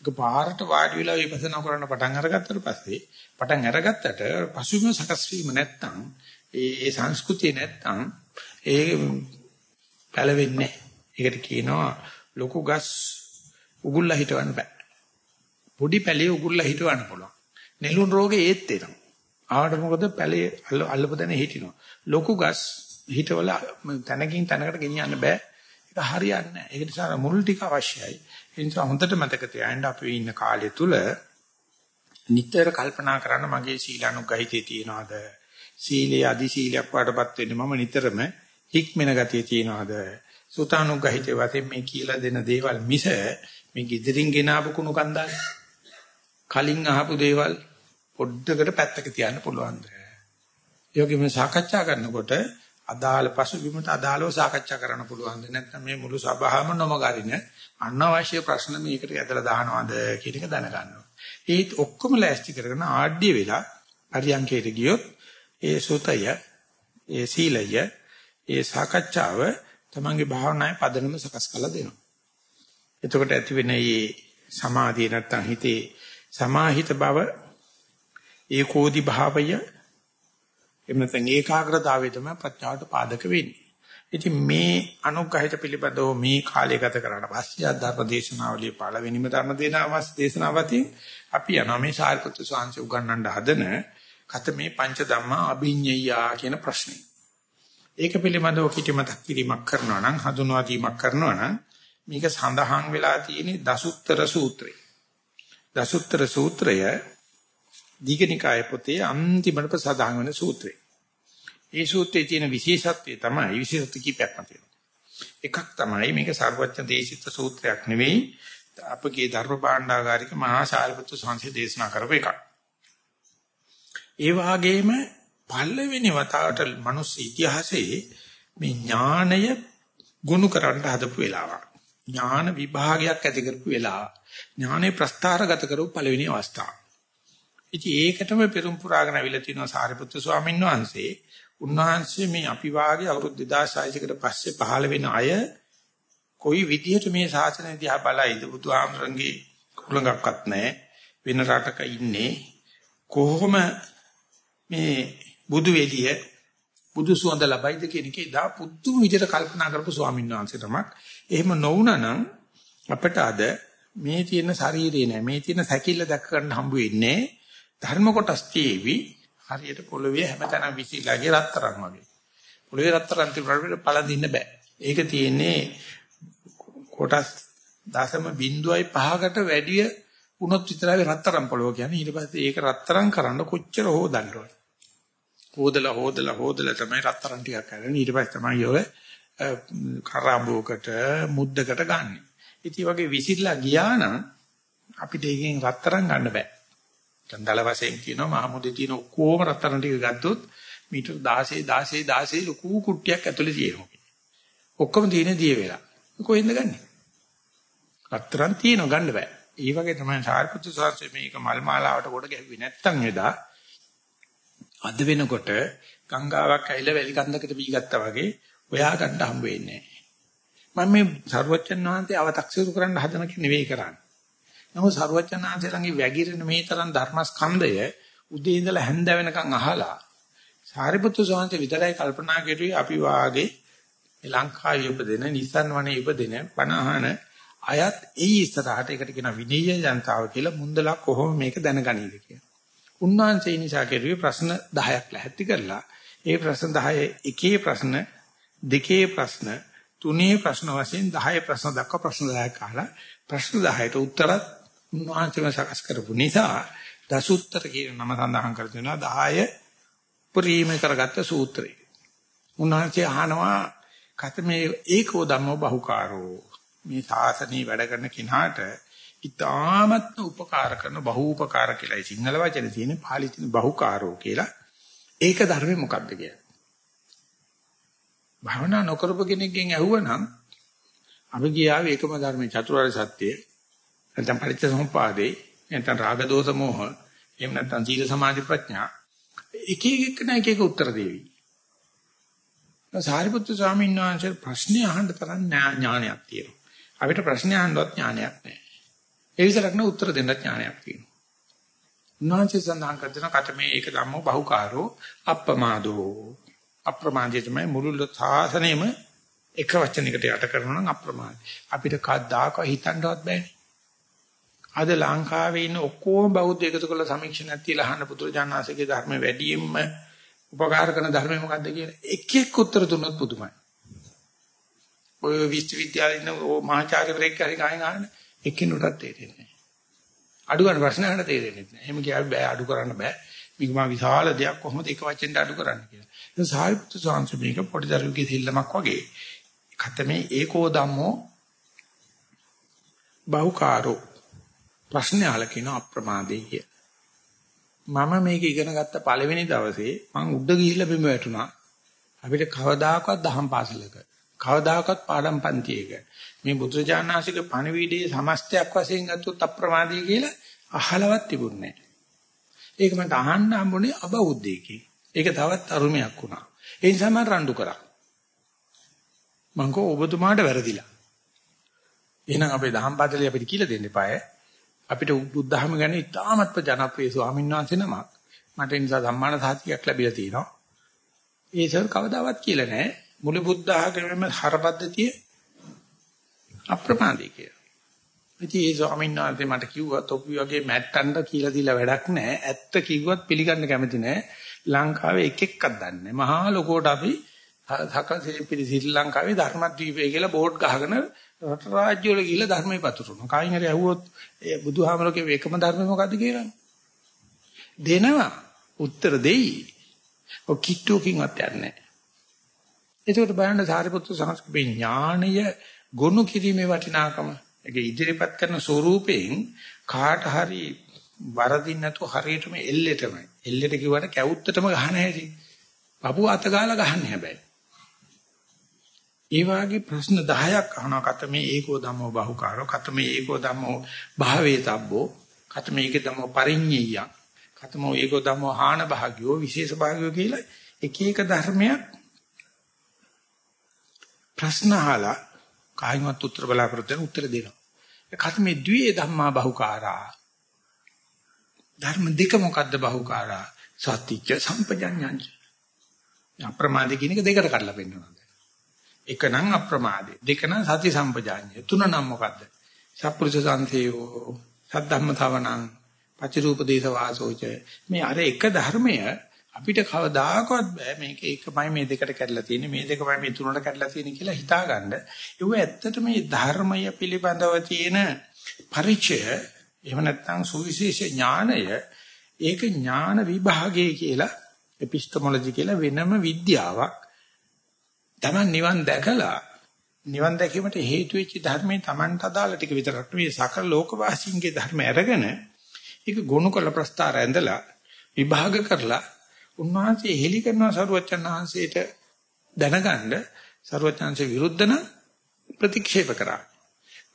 එක පාරට වාඩි වෙලා විපස්සනා කරන්න පටන් අරගත්තට පස්සේ පටන් අරගත්තට පසුබිම සකස් වීම නැත්තම් ඒ ඒ සංස්කෘතිය නැත්තම් ඒ පැලවෙන්නේ ඒකට කියනවා ලොකු ගස් උගුල්ලා හිටවන්න බෑ. පොඩි පැලේ උගුල්ලා හිටවන්න පුළුවන්. නෙළුම් රෝගේ ඒත් එනවා. ආවට මොකද පැලේ අල්ලපදැන හිටිනවා. ලොකු ගස් හිටවල තැනකින් තැනකට ගෙනියන්න බෑ. ඒක හරියන්නේ නැහැ. ඒ නිසා මුල් ටික අවශ්‍යයි. ඒ නිසා හොඳට මතක තියාගන්න අපි ඉන්න කාලය තුල නිතර කල්පනා කරන්න මගේ සීලානුගහිතේ තියනවාද? සීලයේ අදි සීලයක් වඩපත් වෙන්නේ මම නිතරම හික්මෙන ගතිය තියනවාද? සුතානුග්‍රහිතේ වශයෙන් මේ කියලා දෙන දේවල් මිස මේ gedirin ගෙනාවු කුණු කන්දාල් කලින් අහපු දේවල් පොඩ්ඩකට පැත්තක තියන්න පුළුවන්ද? යෝගිම සාකච්ඡා කරනකොට අදාළ පසුබිමට අදාළව සාකච්ඡා කරන්න පුළුවන්ද? නැත්නම් මේ මුළු සභාවම නොමගරින අනවශ්‍ය ප්‍රශ්න මේකට ඇදලා දානවද කියන එක දැනගන්නවා. ඒත් ඔක්කොම ලෑස්ති කරගෙන ආඩ්‍ය වෙලා පරියන්කයට ගියොත් ඒ සෝතය, ඒ සීලය, ඒ සාකච්ඡාව තමන්ගේ භාවනාවේ පදනම සකස් කරලා දෙනවා. එතකොට ඇති වෙන මේ සමාධිය නැත්තම් හිතේ සමාහිත බව ඒකෝදි භාවය එහෙම නැත්නම් ඒකාග්‍රතාවය තමයි ප්‍රඥාවට පාදක වෙන්නේ. ඉතින් මේ අනුග්‍රහිත පිළිබඳව මේ කාලය ගත කරාට පස්සේ ධර්ම දේශනාවලිය පළවෙනිම ධර්ම දේශනාවතින් අපි යනවා මේ සාරිපුත්‍ර ස්වාමීන් උගන්වන්න හදන කතමේ පංච ධම්මා අභිඤ්ඤයා කියන ප්‍රශ්නේ. ඒක පිළිබඳව කිටි මතක් කිරීමක් කරනවා නම් හඳුන්වා දීමක් කරනවා නම් මේක සඳහන් වෙලා තියෙන්නේ දසුත්තර සූත්‍රය. දසුත්තර සූත්‍රය දීඝනිකාය පොතේ අන්තිමට සඳහන් වෙන සූත්‍රය. ඒ සූත්‍රයේ තියෙන විශේෂත්වය තමයි විශේෂත්ව කීපයක්ම තියෙනවා. එකක් තමයි මේක සර්වඥ දේශිත සූත්‍රයක් නෙවෙයි අපගේ ධර්ම භාණ්ඩාගාරික මහා සාරිපුත්‍ර සංඝ දේශනා කරපු එකක්. ඒ වගේම පළවෙනි වතාවට මිනිස් ඉතිහාසයේ මේ ඥාණය ගුණ කරන්න හදපු වෙලාවක්. ඥාන විභාගයක් ඇති කරපු වෙලාව. ඥානේ ප්‍රස්ථාරගත කරපු පළවෙනි අවස්ථාව. ඉතින් ඒකටම පෙරම් පුරාගෙන අවිලා තිනවා සාරිපුත්‍ර ස්වාමීන් වහන්සේ. උන්වහන්සේ මේ අපි වාගේ අවුරුදු 2600කට පස්සේ පහළ වෙන අය කොයි විදිහට මේ ශාසනය දිහා බලයිද බුදුහාමරංගේ කුලඟක්වත් නැහැ වෙන රටක ඉන්නේ කොහොම මේ බුදු වෙලිය බුදු සුවඳ ලබයිද කියන එක එදා පුදුම විදිහට කල්පනා කරපු ස්වාමීන් වහන්සේ තමක්. එහෙම නොවුනනම් අපට අද මේ තියෙන ශරීරේ නෑ මේ තියෙන සැකිල්ල දැක ගන්න හම්බ වෙන්නේ ධර්ම කොටස් තියේවි හරියට පොළවේ හැමතැනම විසිලාගේ රත්තරන් වගේ. පොළවේ රත්තරන් තිබුණාට පළඳින්න බෑ. ඒක තියෙන්නේ කොටස් දශම බිඳුවයි 5කට වැඩිය වුණොත් විතරයි රත්තරන් පොළව කියන්නේ. ඊට පස්සේ ඒක රත්තරන් කරන්න කොච්චර හොදන්න ඕන. හොදලා හොදලා හොදලා තමයි රත්තරන් ටිකක් කරන්නේ. ඊට පස්සේ තමයි ඔය කරාඹුවකට මුද්දකට ගන්න. ඉතින් වගේ විසිරලා ගියා නම් අපිට ඒකෙන් රත්තරන් ගන්න බෑ. චන්දල වශයෙන් කියනවා මහමුදේ තියෙන ඔක්කොම රත්තරන් ටික ගත්තොත් මීටර 16 16 16 ලොකු කුට්ටියක් ඇතුලේ තියෙනවා. ඔක්කොම තියෙන දිය වෙලා. කොහෙන්ද ගන්නෙ? රත්තරන් තියෙනව ගන්න බෑ. ඒ වගේ තමයි සාරිපුත්‍ර සාංශේ මේක මල් මාලාවට කොට ගැහුවේ නැත්තම් එදා අද වෙනකොට ගංගාවක් ඇවිල්ලා වැලි කන්දකට බී ගත්තා වගේ ඔයා ගන්න හම්බ වෙන්නේ මම මේ සරුවච්චන් වහන්සේ අව탁සිරු කරන්න හදන කෙනෙක් නෙවෙයි කරන්නේ. නමුත් සරුවච්චන් වහන්සේ ළඟ වැగిරෙන මේ තරම් ධර්මස්කන්ධය උදේ ඉඳලා හැන්ද වෙනකන් අහලා සාරිපුත්‍ර සාංශේ විතරයි කල්පනා කෙරුවේ අපි වාගේ ලංකාවේ උපදින නිසන් වනේ උපදින 50 අයත් ඒ ඉස්සරහට ඒකට කියන විනීය ජනතාව කියලා මුන්දලා කොහොම මේක දැනගනීද කියලා. උන්වහන්සේ නිසා කෙරුවේ ප්‍රශ්න 10ක් ලැහැත්ති කරලා ඒ ප්‍රශ්න 10 එකේ ප්‍රශ්න දෙකේ ප්‍රශ්න තුනේ ප්‍රශ්න වශයෙන් 10 ප්‍රශ්න දක්වා ප්‍රශ්න 10ක් අහලා ප්‍රශ්න 10ට උත්තරත් උන්වහන්සේම සකස් කරපු නිසා දසුත්තර කියන නම සඳහන් කර දෙනවා 10 ප්‍රීම කරගත්ත සූත්‍රය. උන්වහන්සේ අහනවා කතමේ ඒකෝ ධම්මෝ බහුකාරෝ මේ සාසනී වැඩ කරන කෙනාට ඉතාමත්ම උපකාර කරන බහූපකාර කියලා සිංහල වචනේ තියෙන පාලි තියෙන බහුකාරෝ කියලා. ඒක ධර්මේ මොකක්ද කියලා. භවනා නොකරපු කෙනෙක්ගෙන් ඇහුවනම් අපි ගියාවේ ඒකම ධර්මයේ චතුරාර්ය සත්‍ය නැත්නම් පරිච්ඡසමුපාදේ නැත්නම් රාග දෝෂ මොහ එහෙම නැත්නම් සීල සමාධි ප්‍රඥා එක එක එක එක උත්තර දෙවි. සාරිපුත්තු ස්වාමීන් වහන්සේ ප්‍රශ්නේ අහන්න තරම් ඥානයක් තියෙනවා. අපිට ප්‍රශ්න අහන්නවත් ඥානයක් නැහැ. ඒ විතරක් නෙවෙයි උත්තර දෙන්න ඥානයක් තියෙනවා. උන්වහන්සේ සඳහන් කරන කතමේ ඒක ධම්මෝ බහුකාරෝ අප්‍රමාදෝ. අප්‍රමාදයේ තමයි මුළු සාසනෙම එක වචනයකට යට කරනවා නම් අප්‍රමාදී. අපිට කවදාක හිතන්නවත් බෑනේ. අද ලංකාවේ ඉන්න ඔක්කොම බෞද්ධ එකතු කරලා සමීක්ෂණයක් තියලා අහන්න පුදුරජානනාථගේ ධර්ම වැඩියෙන්ම උපකාර කරන ධර්මය මොකද්ද කියලා එක එක උත්තර දුන්නොත් පුදුමයි. ඔය විශ්වවිද්‍යාලේ ඉන්න ඕ මහාචාර්යවරයෙක් හරි ගායන අහන එක්කිනුටත් තේරෙන්නේ නැහැ. අඩු ගන්න ප්‍රශ්න අහන්න තේරෙන්නේ නැහැ. එහෙම කියාවි බෑ අඩු කරන්න බෑ. මේක මා විශාල දෙයක් කොහොමද එක වචෙන්ට අඩු කරන්න කියලා. ඒ සාහිත්‍ය සාංශ මේක පොඩි දරුවෙකුගේ සිල්ලමක් වගේ. කතමේ ඒකෝ ධම්මෝ බහුකාරෝ ප්‍රශ්න අහලා කියන අප්‍රමාදේ කිය. මම මේක ඉගෙන ගත්ත පළවෙනි දවසේ මං උඩ ගිහිල්ලා බිම වැටුණා. අපිට කවදාකවත් දහම් පාසලක කවදාකවත් පාඩම් පන්තියක මේ බුදුරජාණන්සේගේ පණිවිඩයේ සමස්තයක් වශයෙන් ගත්තොත් අප්‍රමාදී කියලා අහලවත් තිබුණේ නැහැ. ඒක මට අහන්න හම්බුනේ අබෞද්ධයෙක්ගේ. ඒක තවත් අරුමයක් වුණා. ඒ නිසා මම රණ්ඩු කරා. මං කෝ ඔබතුමාට වැරදිලා. එහෙනම් අපේ දහම් පාඩලිය අපිට කියලා දෙන්න eBay. අපිට බුද්ධහම ගැන ඉතාමත්ම ජනප්‍රිය ස්වාමීන් වහන්සේ නමක්. මට ඒ නිසා සම්මාන සාහිතියක් ලැබිලා තියෙනවා. ඒ සර් කවදාවත් කියලා නැහැ. මුළු බුද්ධ ආගමේම හරපද්ධතිය අප්‍රමාදී කියලා. ඉතින් ඒ ස්වාමීන් වහන්සේ මට කිව්වා තොපි වගේ මැට්ටන්ට කියලා දීලා වැඩක් නැහැ. ඇත්ත කිව්වත් පිළිගන්න කැමති නැහැ. ලංකාවේ එක එකක් දන්නේ මහා ලොකෝට අපි සකල සිරිපිලි ශ්‍රී ලංකාවේ ධර්මද්වීපය කියලා බෝඩ් ගහගෙන රට රාජ්‍ය වල ගිහිල්ලා ධර්මයේ පතුරනවා. කායින් හරි ඇහුවොත් ඒ බුදුහාමරගේ එකම ධර්මය මොකද්ද කියලා? දෙනවා. උත්තර දෙයි. ඔය කිට්ටුවකින්වත් යන්නේ නැහැ. එතකොට බලන්න සාරිපුත්‍ර සංස්කෘතික ඥාණය ගොනු කිරීමේ වටිනාකම ඒක ඉදිරිපත් කරන ස්වරූපයෙන් කාට හරි වරදින් නැතුව හරියටම එල්ලෙටමයි එල්ලෙට කිව්වට කැවුත්තටම ගහන හැටි. පපුව අත ගාලා ගහන්නේ හැබැයි. ඒ වාගේ ප්‍රශ්න 10ක් අහනවා. කතමේ ඒකෝ ධම්මෝ බහුකාරෝ කතමේ ඒකෝ ධම්මෝ භාවේ තබ්බෝ කතමේ ඒකේ ධම්මෝ පරිඤ්ඤය කතමෝ ඒකෝ ධම්මෝ හාන භාග්‍යෝ විශේෂ භාග්‍යෝ කියලා එක එක ධර්මයක් ප්‍රශ්න අහලා කායිමත් උත්තර බලාපොරොත්තු වෙන උත්තර දෙනවා. ඒ කතමේ ද්වියේ ධම්මා බහුකාරා. ධර්ම දෙක මොකද්ද බහුකාරා? සත්‍යිච්ච සම්පජඤ්ඤංච. අප්‍රමාදී කියන එක දෙකට කඩලා පෙන්නනවා. එක නම් අප්‍රමාදී, දෙක නම් සති සම්පජාඤ්ඤය, තුන නම් මොකද්ද? සප්පුරුෂ සංසේයෝ, සද්ධම්මතාවණං, පචිරූපදේශ වාසෝච. මේ අර එක ධර්මය අපිට කවදාකවත් බෑ මේක එකමයි මේ දෙකට කැඩලා තියෙන්නේ මේ දෙකමයි මේ තුනට කැඩලා තියෙන්නේ කියලා හිතාගන්න. ඒව ඇත්තට මේ ධර්මය පිළිබඳව තියෙන පරිචය එහෙම නැත්නම් සුවිශේෂ ඥානය ඒක ඥාන විභාගය කියලා එපිස්ටමොලොජි කියලා වෙනම විද්‍යාවක්. Taman නිවන් දැකලා නිවන් දැකීමට හේතු වෙච්ච ධර්මයේ Tamanට අදාළ ටික විතරක් නෙවෙයි සකල ලෝකවාසීන්ගේ ධර්ම අරගෙන ඒක ගොනු කළ ප්‍රස්තාර ඇඳලා විභාග කරලා උන්වහන්සේ හෙලි කරනවා සරුවච්චන් වහන්සේට දැනගන්න සරුවච්චන්සේ විරුද්ධ නම් ප්‍රතික්ෂේප කරා.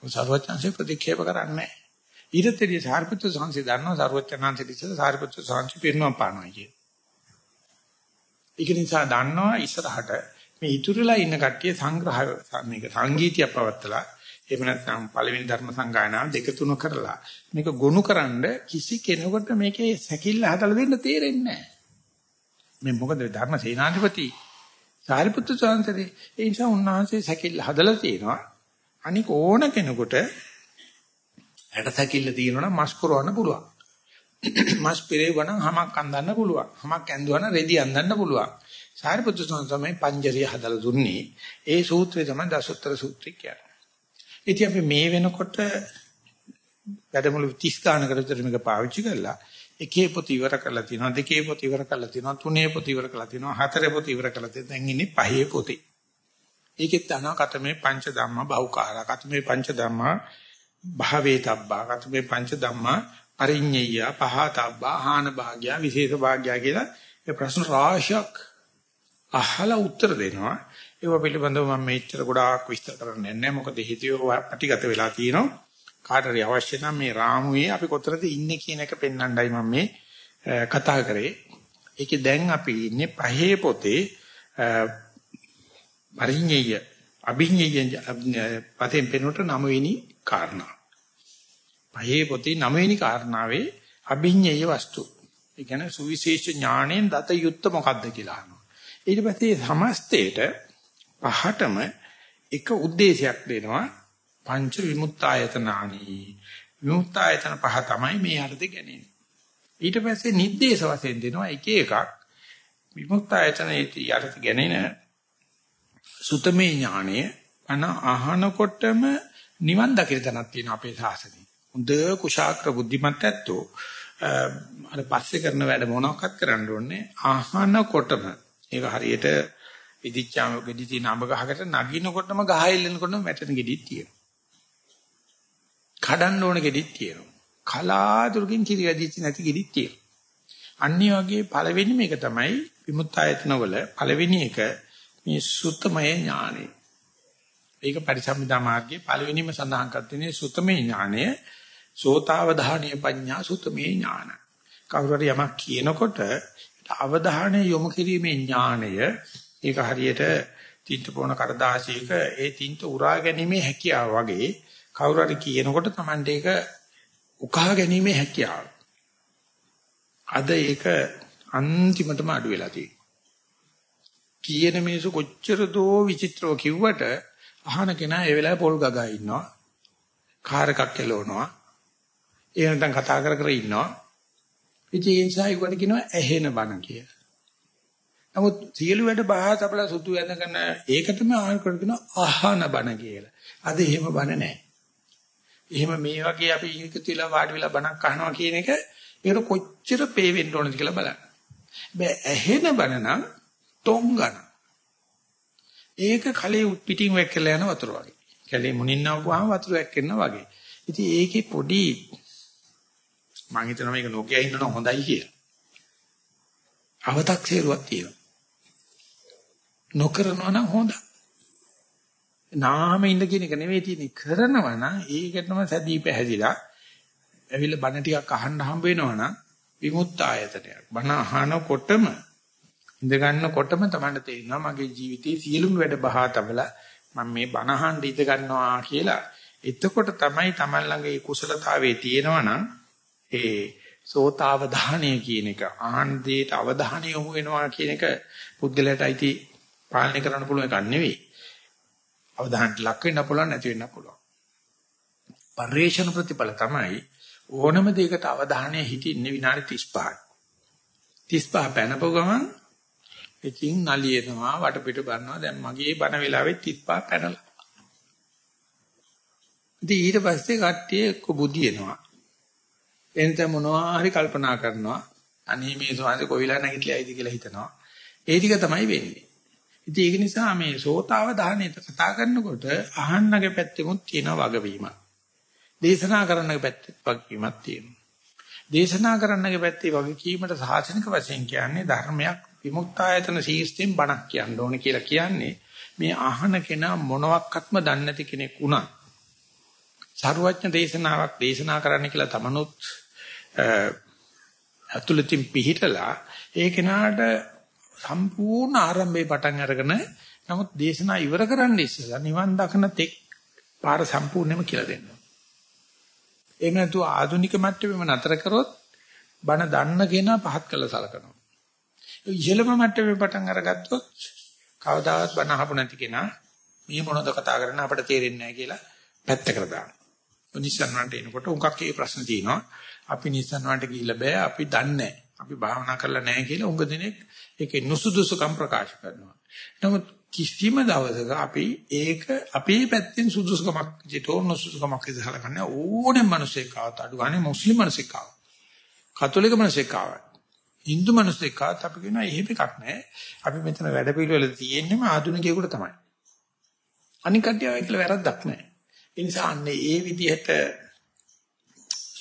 සරුවච්චන්සේ ප්‍රතික්ෂේප කරන්නේ නැහැ. ඊටතේදී සාරිපුත්‍ර සංසි දන්නවා සරුවච්චන්හන්සේ ඉස්සෙල්ලා සාරිපුත්‍ර සංසි පිරිනවම් පානවා කිය. ඒක නිසා දන්නවා ඉස්සරහට මේ ඉතුරුලා ඉන්න කට්ටිය සංග්‍රහ මේක සංගීතය පවත්තලා එහෙම නැත්නම් පළවෙනි ධර්ම සංගායනාව දෙක තුන කරලා මේක ගොනුකරනද කිසි කෙනෙකුට මේකේ සැකිල්ල හදලා දෙන්න තේරෙන්නේ නැහැ. මේ මොකද ධර්ම සේනාධිපති සාරිපුත්‍ර ස්වාමීන් ඒ නිසා උන්වහන්සේ සැකිල්ල හදලා තියෙනවා. අනික ඕන කෙනෙකුට ඇට සැකිල්ල තියෙනවා නම් මස් පුරවන්න පුළුවන්. මස් පිරේවනම් හමක් අඳන්න පුළුවන්. හමක් ඇඳුවනම් රෙදි අඳන්න පුළුවන්. සාරිපුත්‍ර ස්වාමීන් පංජරිය හදලා දුන්නේ ඒ සූත්‍රය තමයි දසුත්තර සූත්‍රය කියන්නේ. ඉතින් අපි මේ වෙනකොට වැඩමුළු 30 ගානකට විතර මේක පාවිච්චි කරලා එකේ පොත ඉවර කරලා තියෙනවා දෙකේ පොත ඉවර කරලා තියෙනවා තුනේ පොත ඉවර කරලා තියෙනවා හතරේ පොත ඉවර කරලා තියෙනවා. දැන් ඉන්නේ පහේ පොතේ. ඒකෙත් තනවා කතමේ පංච ධම්මා බහුකාරා කතමේ පංච ධම්මා භාවේතබ්බා කතමේ පංච ධම්මා පරිඤ්ඤය පහතබ්බා හාන භාග්‍ය විශේෂ භාග්‍ය කියලා ඒ ප්‍රශ්න රාශියක් අහලා උත්තර දෙනවා. ඒව පිළිබඳව මම මෙච්චර ගොඩාක් විස්තර කරන්නේ නැහැ. මොකද හිතියෝ පැටිගත වෙලා තියෙනවා. කාටරි අවශ්‍ය නම් මේ රාමුවේ අපි කොතනද ඉන්නේ කියන එක පෙන්වන්නයි මම මේ කතා කරේ. ඒකේ දැන් අපි ඉන්නේ පහේ පොතේ පරිඤ්ඤය අභිඤ්ඤය පතෙන් පෙනුට නවවෙනි කාරණා. පහේ පොතේ නවවෙනි කාරණාවේ අභිඤ්ඤය වස්තු. ඒ කියන්නේ සුවිශේෂ ඥාණයෙන් දත යුත්ත මොකද්ද කියලා අහනවා. ඊට පස්සේ සමස්තේට පහටම එක ಉದ್ದೇಶයක් දෙනවා පංච විමුක්තායතනානි. විමුක්තායතන පහ තමයි මේ අර්ථය ගැනීම. ඊට පස්සේ නිද්දේශ වශයෙන් දෙනවා එක එකක් විමුක්තායතනයේ යටත් ගැනීම සුතමේ ඥාණය අන අහනකොටම නිවන් දකින තැනක් තියෙනවා අපේ සාසනේ. හොඳ කුශාග්‍ර බුද්ධිමත් ඇත්තෝ අර පස්සේ කරන වැඩ මොනවාක්වත් කරන්න ඕනේ අහනකොටම ඒක හරියට ඉදිච්චාම ගෙඩි තියෙන අඹ ගහකට නගිනකොටම ගහ එල්ලනකොටම වැටෙන ගෙඩිය තියෙනවා. කඩන්න ඕන ගෙඩිත් තියෙනවා. කලාතුරකින් කිරි වැදිච්ච නැති ගෙඩිත් තියෙනවා. අනිත් වගේ පළවෙනි මේක තමයි විමුක්තායතන වල පළවෙනි එක මේ සුත්තමය ඥානෙ. ඒක පරිසම්මිදා මාර්ගයේ පළවෙනිම සඳහන් කර තියෙන්නේ සුත්තමේ ඥානය. සෝතාවධානීය පඤ්ඤා සුත්තමේ ඥාන. කවුරු හරි යමක් කියනකොට අවධානය යොමු කිරීමේ ඥානය ඒක හරියට තින්ත පොන කරදාසියක ඒ තින්ත උරා ගැනීමේ හැකියාව වගේ කවුරු හරි කියනකොට Tamante ඒක උකහා ගැනීමේ හැකියාව. අද ඒක අන්තිමටම අඩු වෙලා තියෙනවා. කියන මිනිස්සු කොච්චර දෝ විචිත්‍රව කිව්වට අහන කෙනා ඒ වෙලාවේ පොල් ගගා ඉන්නවා. කාර් එකක් කෙලවනවා. ඒ නැත්නම් කතා කර කර ඉන්නවා. ඉතින් ඒ නිසා ඒකට කියනවා ඇහෙන බණ කියලා. නමුත් සියලු වැඩ බහා තබලා සුදු ඇඳගෙන ඒකටම ආහාර කරගෙන අහන බණ කියලා. අද එහෙම බණ නැහැ. එහෙම මේ වගේ අපි එකතු වෙලා වාඩි වෙලා බණක් අහනවා කියන එක ඒකට කොච්චර පේ වෙන්න ඕනද කියලා බලන්න. බෑ ඇහෙන බණ නම් තොංගන. ඒක කලේ පිටින් වැක්කලා යන වතුර වගේ. කලේ මුණින් නවපුවාම වතුර වැක්කෙනවා වගේ. ඉතින් ඒකේ පොඩි මම හිතනවා මේක ලෝකයේ ඉන්නන හොඳයි කියලා. අව탁සේරුවක් තියෙනවා. නොකරනවා නම් හොඳයි. නාම ඉන්න කියන එක නෙවෙයි තියෙන්නේ. කරනවා නම් ඒකටම සැදී පැහැදිලා ඇවිල්ලා බණ ටිකක් අහන්න හම්බ වෙනවා නම් විමුක්ත ආයතනයක්. බණ අහනකොටම ඉඳ ගන්නකොටම තමයි තේරෙනවා මගේ ජීවිතයේ සියලුම වැඩ බහා තබලා මම මේ බණ අහන්න ඉඳ ගන්නවා කියලා. එතකොට තමයි Taman ළඟ ඒ කුසලතාවයේ තියෙනවා නම් ඒ සෝතාවධානය කියන එක ආන්දේට අවධානය යොමු වෙනවා කියන එක පුද්ගලයාට අයිති පාලනය කරන්න පුළුවන් එකක් නෙවෙයි. අවධානයට ලක් වෙන්න පුළුවන් නැති වෙන්න පුළුවන්. පරිේශන ප්‍රතිඵල තමයි ඕනම දෙයකට අවධානය හිටින්නේ විනාඩි 35යි. 35 පැනපුව ගමන් ඉතින් නලියනවා වටපිට බලනවා දැන් මගේ බණ වෙලාවෙත් 35 පැනලා. ඉතින් ඊට පස්සේ කට්ටිය එක්ක බුදිනවා. එනත මොනවා හරි කල්පනා කරනවා. අනේ මේ සෝහන්සේ කොවිලා නැගිටලායිද කියලා හිතනවා. ඒ ටික තමයි වෙන්නේ. ඉතින් ඒක නිසා මේ සෝතාව දාහනේ කතා කරනකොට අහන්නගේ පැත්තෙමුත් තියෙන වගවීමක්. දේශනා කරන්නගේ පැත්තෙත් වගකීමක් තියෙනවා. දේශනා කරන්නගේ පැත්තේ වගකීමට සාසනික වශයෙන් කියන්නේ ධර්මයක් විමුක්තායතන ශීර්ෂයෙන් බණක් කියන්න ඕනේ කියලා කියන්නේ මේ අහන කෙනා මොනවත්ක්ත්ම දන්නේ නැති කෙනෙක් වුණා. සරුවඥ දේශනාවක් දේශනා කරන්න කියලා තමනුත් අතුලතින් පිහිටලා ඒ කෙනාට සම්පූර්ණ ආරම්භයේ පටන් අරගෙන නමුත් දේශනා ඉවර කරන්න ඉස්සෙල්ලා නිවන් දකින තෙක් පාර සම්පූර්ණයෙන්ම කියලා දෙන්න. එහෙම නැතුව ආධුනික මට්ටමේම නතර කරොත් බණ දන්න කෙනා පහත් කළ සලකනවා. ඉහළම මට්ටමේ පටන් අරගත්තොත් කවදාවත් බණ අහපු නැති කෙනා මේ මොනවද කතා කරන්නේ අපිට තේරෙන්නේ නැහැ කියලා පැත්තකට දානවා. නිස්සන් වන්ට එනකොට උඟක් ඒ ප්‍රශ්න තියෙනවා. අපි නිස්සන් වන්ට ගිහිල්ලා බෑ අපි දන්නේ අපි භාවනා කරලා නැහැ කියලා උඟ දිනෙක ඒකේ නුසුදුසුකම් ප්‍රකාශ කරනවා. නමුත් කිසිම දවසක අපි ඒක අපේ පැත්තෙන් සුදුසුකමක් ජීතෝ නුසුදුසුකමක් ඉදහලා ගන්න ඕනෙම මිනිසෙක් ආවත් අඩු ගානේ මුස්ලිම් මිනිසෙක් ආවත්. කතෝලික මිනිසෙක් ආවත්. Hindu මිනිසෙක් ආවත් අපි කියනවා එහෙම එකක් නැහැ. අපි මෙතන වැඩ පිළිවෙල තියෙන්නේම ආධුනිකයෙකුට තමයි. අනික කඩියාවයි කියලා වැරද්දක් නැහැ. ඒ නිසා අන්නේ ඒ විදිහට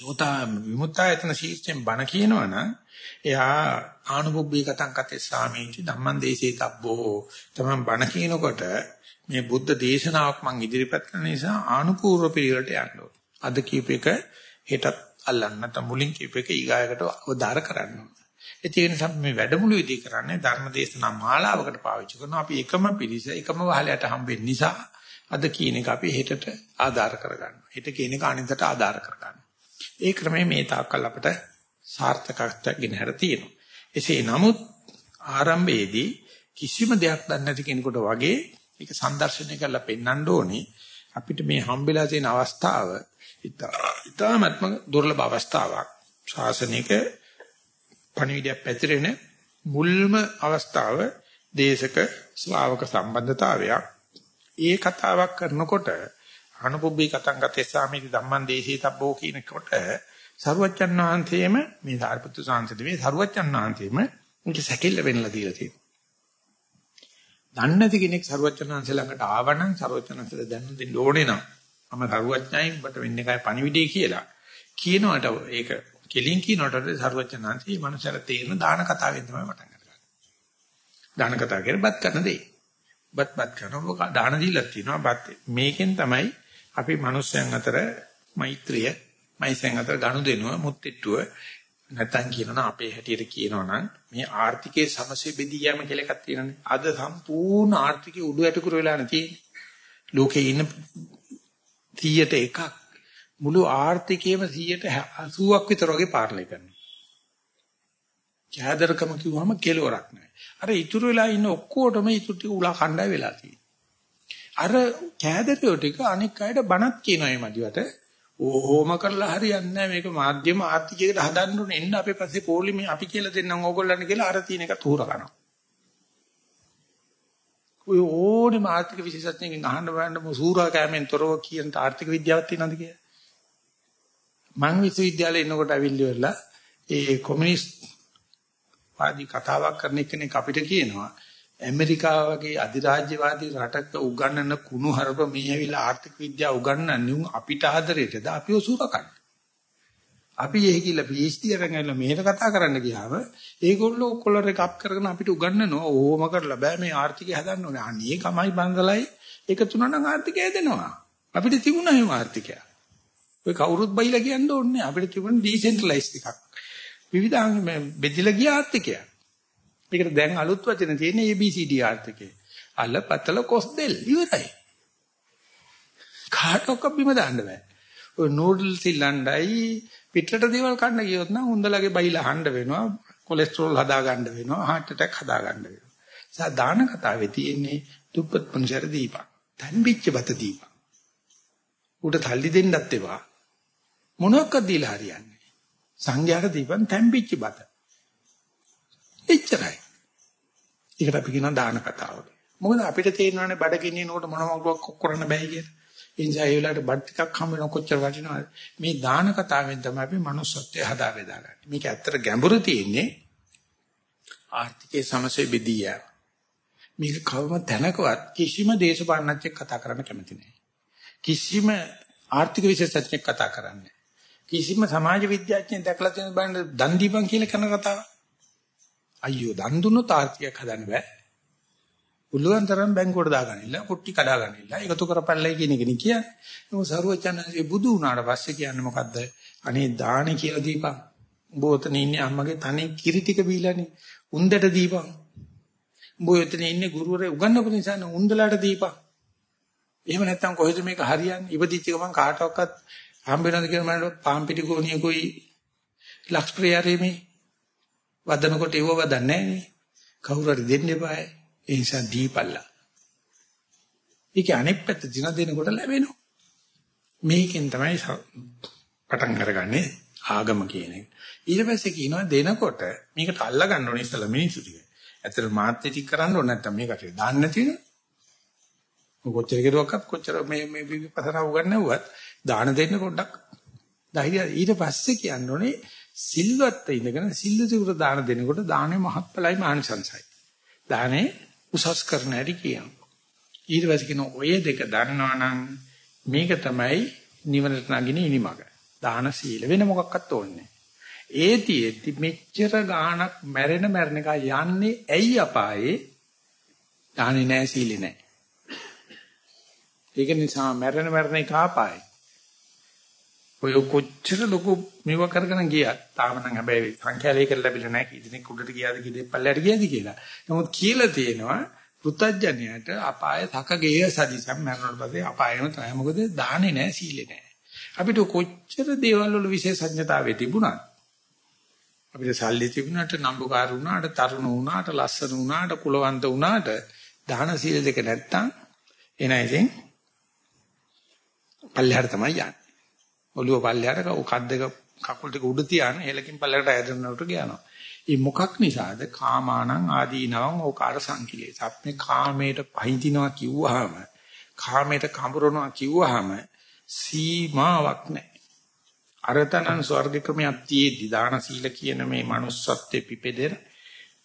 සෝතා විමුක්තායතන ශීර්ෂයෙන් බණ කියනවනම් එයා ආනුභුබ්බී කතං කතේ සාමීචි ධම්මං දේශේ තබ්බෝ තමන් බණ කියනකොට මේ බුද්ධ දේශනාවක් මම ඉදිරිපත් කරන නිසා ආනුපූර්ව පිළිවෙලට යන්න ඕන. අද කීප එක හෙටත් අල්ලන්න නැත්නම් මුලින් කීප එක ඊගායකට අවදාර කරන්න ඕන. ඒ නිසා මේ වැඩමුළුවේදී කරන්නේ ධර්ම දේශනා මාලාවකට පාවිච්චි කරනවා. අපි එකම පිළිස එකම වහලයට හම්බෙන්න නිසා අද කියන එක අපි හෙටට ආධාර කරගන්නවා. හෙට කියන එක අනිද්දාට ආධාර කරගන්නවා. ඒ ක්‍රමය මේ තාක්කල් අපිට සාර්ථකත්වයක් ගෙන හැර තියෙනවා. එසේ නමුත් ආරම්භයේදී කිසිම දෙයක් දන්නේ නැති කෙනෙකුට වගේ ඒක සංදර්ශනය කරලා පෙන්වන්න ඕනේ. අපිට මේ හම්බෙලා තියෙන අවස්ථාව ඉතාමත්ම දුර්ලභ අවස්ථාවක්. ශාසනික පණිවිඩයක් පැතිරෙන මුල්ම අවස්ථාව දේශක ශ්‍රාවක සම්බන්ධතාවයක්. ඒ කතාවක් කරනකොට අනුපුබ්බී කතං ගතේ සාමීති ධම්මං දේශී තබ්බෝ කියනකොට සරුවච්චන් වහන්සේම මේ සාරිපුත්තු සාංශද මේ සරුවච්චන් වහන්සේම මේක සැකෙල්ල වෙන්නලා දීලා තියෙනවා. දන්නේ නැති කෙනෙක් සරුවච්චන් වහන්සේ ළඟට ආවනම් සරුවච්චන් වහන්සේට දැනුම් දෙන්න ඕනේ නම් මම සරුවච්චන්යි ඔබට වෙන්නේ කයි පණිවිඩය කියලා කියනවට ඒක කෙලින් කියනකොට සරුවච්චන් වහන්සේ මනුස්සයර තේරෙන දාන කතාවෙන් තමයි පටන් ගන්නේ. දාන කතාව කියන්නේ බත් කරන දෙයි. බත් බත් කරනවා දාන දීලා තියෙනවා බත් මේකෙන් තමයි අපි මිනිස්යන් අතර මෛත්‍රිය මෛත්‍රියෙන් අතර ගනුදෙනුව මුත්widetildeව නැත්තම් කියනවා අපේ හැටියට කියනවා නම් මේ ආර්ථිකයේ සමසේ බෙදී යෑම කියලා එකක් තියෙනනේ. අද සම්පූර්ණ ආර්ථිකයේ උඩු යටිකුර වෙලා නැතිනේ ලෝකේ ඉන්න 100ට එකක් මුළු ආර්ථිකයේම 180ක් විතර වගේ පාලනය කරනවා. කෑදරකම කිව්වම කෙලවරක් නැහැ අර ඉතුරු වෙලා ඉන්න ඔක්කොටම ඉතුරු ටික උලා කණ්ඩාය වෙලා තියෙනවා. අර කෑදරියෝ ටික අනික් අයට බණක් කියනවා මේ මදිවට. ඕහොම කරලා හරියන්නේ නැහැ මේක මාධ්‍යම ආර්ථිකයකට හදන්න ඕනේ එන්න අපේ පස්සේ පොලිමේ අපි කියලා දෙන්නම් ඕගොල්ලන් කියලා අර තියෙන එක තුර කරනවා. ඔය ඕනේ ආර්ථික විශේෂඥකින් අහන්න බලන්න සූරා කෑමෙන් තොරව කියන ආර්ථික විද්‍යාවක් තියෙනවද කියලා. මං විශ්වවිද්‍යාලේ ඉන්නකොට අවිල්ලි ඒ කොමියුනිස්ට් වාදී කතාවක් කරන කෙනෙක් අපිට කියනවා ඇමරිකාව වගේ අධිරාජ්‍යවාදී රටක උගන්නන කුණු හරප මේ ඇවිල්ලා ආර්ථික විද්‍යාව උගන්නන්නේ අපිට ආදරේටද අපිව සුරකන්නේ. අපි එහි කියලා PhD අරගෙන මෙහෙට කතා කරන්න ගියාම ඒගොල්ලෝ කොලර් එක අප් කරගෙන අපිට උගන්වනවා ඕම කරලා බෑ මේ ආර්ථිකය හදන්න ඕනේ. අනේ කමයි බංගලයි ඒක තුන නම් ආර්ථිකය හදනවා. අපිට තිබුණා එහෙම ආර්ථිකය. ඔය කවුරුත් බයිලා කියන්න ඕනේ අපිට තිබුණ ඩිසෙන්ට්‍රලයිස්ඩ් එකක්. විවිධාංග බෙදිලා ගිය ආර්ථිකය. මේකට දැන් අලුත් වචන තියෙන්නේ ABCD ආර්ථිකය. අල පතල කොස් දෙල් ඉවරයි. කාටවත් බිම දාන්න බෑ. ඔය නූඩල්ස් ඉල්ලණ්ඩයි පිටරට දේවල් කන්න ගියොත් නම් හොඳලගේ බයිලා හඬ වෙනවා. කොලෙස්ටරෝල් හදා ගන්න වෙනවා. heart attack හදා ගන්න වෙනවා. සා දාන කතාවේ තියෙන්නේ දුප්පත් මනුෂ්‍යර දීපක්. තම්බිච්ච බත දීපක්. උට තල්ලි දෙන්නත් එපා. මොනක්වත් දීලා හරියන්නේ. සංඝයාට දීපන් තම්බිච්ච බත. එච්චරයි. ඒකට අපි කියනවා දාන කතාව. මොකද අපිට තේරෙනවානේ බඩගින්නිනකොට මොන මොකක් කරන්න බෑ කියලා. ඒ නිසා ඒ වෙලාවට බඩ ටිකක් හම්බ වෙන කොච්චර වටිනවද? මේ දාන කතාවෙන් තමයි අපි manussත්වය හදා බෙදාගන්නේ. මේක ඇත්තට ගැඹුරු තියෙන්නේ ආර්ථිකයේ සමසේ බෙදිය. මේක කවම තැනකවත් කිසිම දේශපාලනඥයෙක් කතා කරන්න කැමති නැහැ. කිසිම ආර්ථික විශේෂඥයෙක් කතා කරන්නේ කිසිම සමාජ විද්‍යාඥයෙක් දැකලා තියෙන බෑන දන් දීපන් කියලා කරන කතාව. අයියෝ දන් දුන්නොත් ආර්ථිකයක් හදන්න බෑ. පුළුවන් තරම් බැංකුවට දාගන්නilla, කුට්ටි කඩාගන්නilla, එකතු කරපල්ලයි කියන එක නේ කියන්නේ. ඒක සරුවචනන්සේ බුදු වුණාට පස්සේ කියන්නේ මොකද්ද? අනේ දානේ කියලා දීපන්. උඹ ඔතන ඉන්නේ අම්මගේ තනේ කිරි ටික බීලානේ. උන්දට දීපන්. උඹ ඔතන ඉන්නේ ගුරුවරේ උගන්වපු නිසා නේ උන්දලට දීපන්. එහෙම නැත්නම් කොහෙද මේක හරියන්නේ? ඉපදිච්ච ගමන් කාටවත් හම්බ වෙනවද කියලා මම පාම් පිටි කෝණියකුයි ලක්ස් ප්‍රියරීමේ වදනකොට ඒව වදන්නේ නැහැ නේ. කවුරු හරි දෙන්න එපායි. ඒ නිසා දීපල්ලා. ඒක අනෙක් පැත්ත දින දෙනකොට ලැබෙනවා. මේකෙන් තමයි පටන් අරගන්නේ ආගම කියන එක. ඊට පස්සේ කියනවා දෙනකොට මේකට අල්ලා ගන්න ඕනේ ඉස්සලා මිනිස්සු ටික. ඇත්තට මාත්‍ය ටික කරන්න ඕනේ නැත්නම් මේකට දාන්න නැතිනේ. කොච්චර කෙරුවක්වත් කොච්චර මේ මේ විපස්සනා උගන්වුවත් දාන දෙන්න පොඩ්ඩක් ධෛර්යය ඊට පස්සේ කියන්න ඕනේ සිල්වත් ඉඳගෙන සිල්ලුතුර දාන දෙනකොට දානේ මහත්ඵලයි මානසංසයි. දානේ උසස් කරන හැටි කියනවා. ඊට පස්සේ කියන ඔය දෙක දන්නවා නම් මේක තමයි නිවනට නගින ඉනිමග. දාන සීල වෙන මොකක්වත් ඕනේ ඒතියෙදි මෙච්චර ගාණක් මැරෙන මැරෙන එක යන්නේ ඇයි අපායේ? දානේ නැහැ සීලේ නැහැ. ඒක නිසා මැරෙන මැරෙන එක අපායේ. ඔය කොච්චර ලොකු මෙව කරගෙන ගියත් තාම නම් හැබැයි සංඛ්‍යාලයකට ලැබිලා නැහැ කී දෙනෙක් උඩට ගියාද කී දෙනෙක් පල්ලයට ගියාද කියලා. නමුත් කියලා තියෙනවා පෘතජ්ජනයට අපාය තක ගේය සදිසම් මරණයට පස්සේ අපායම තමයි. මොකද දාහනේ නැහැ සීලේ නැහැ. අපිට කොච්චර දේවල් වල විශේෂඥතාවය තිබුණත් අපිට සල්ලි තිබුණාට නම්බුකාර වුණාට තරුණ වුණාට ලස්සන වුණාට කුලවන්ත වුණාට දාන සීල දෙක නැත්තම් එන ඉතින් පල්ලෙහාට තමයි යන්නේ. ඔළුව පල්ලයට කක් දෙක කකුල් දෙක උඩ තියාන හෙලකින් පල්ලයට ඇදෙනවට ගියානවා. මේ මොකක් නිසාද? කාමානං ආදීනවං ඕකාර සංකිලේස. අපි කාමයට පහඳිනවා කිව්වහම කාමයට කඹරනවා කිව්වහම සීමාවක් නැහැ. අරතනං ස්වර්ගිකමයක් තියේදී දාන සීල කියන මේ manussත්ත්වේ පිපෙදෙන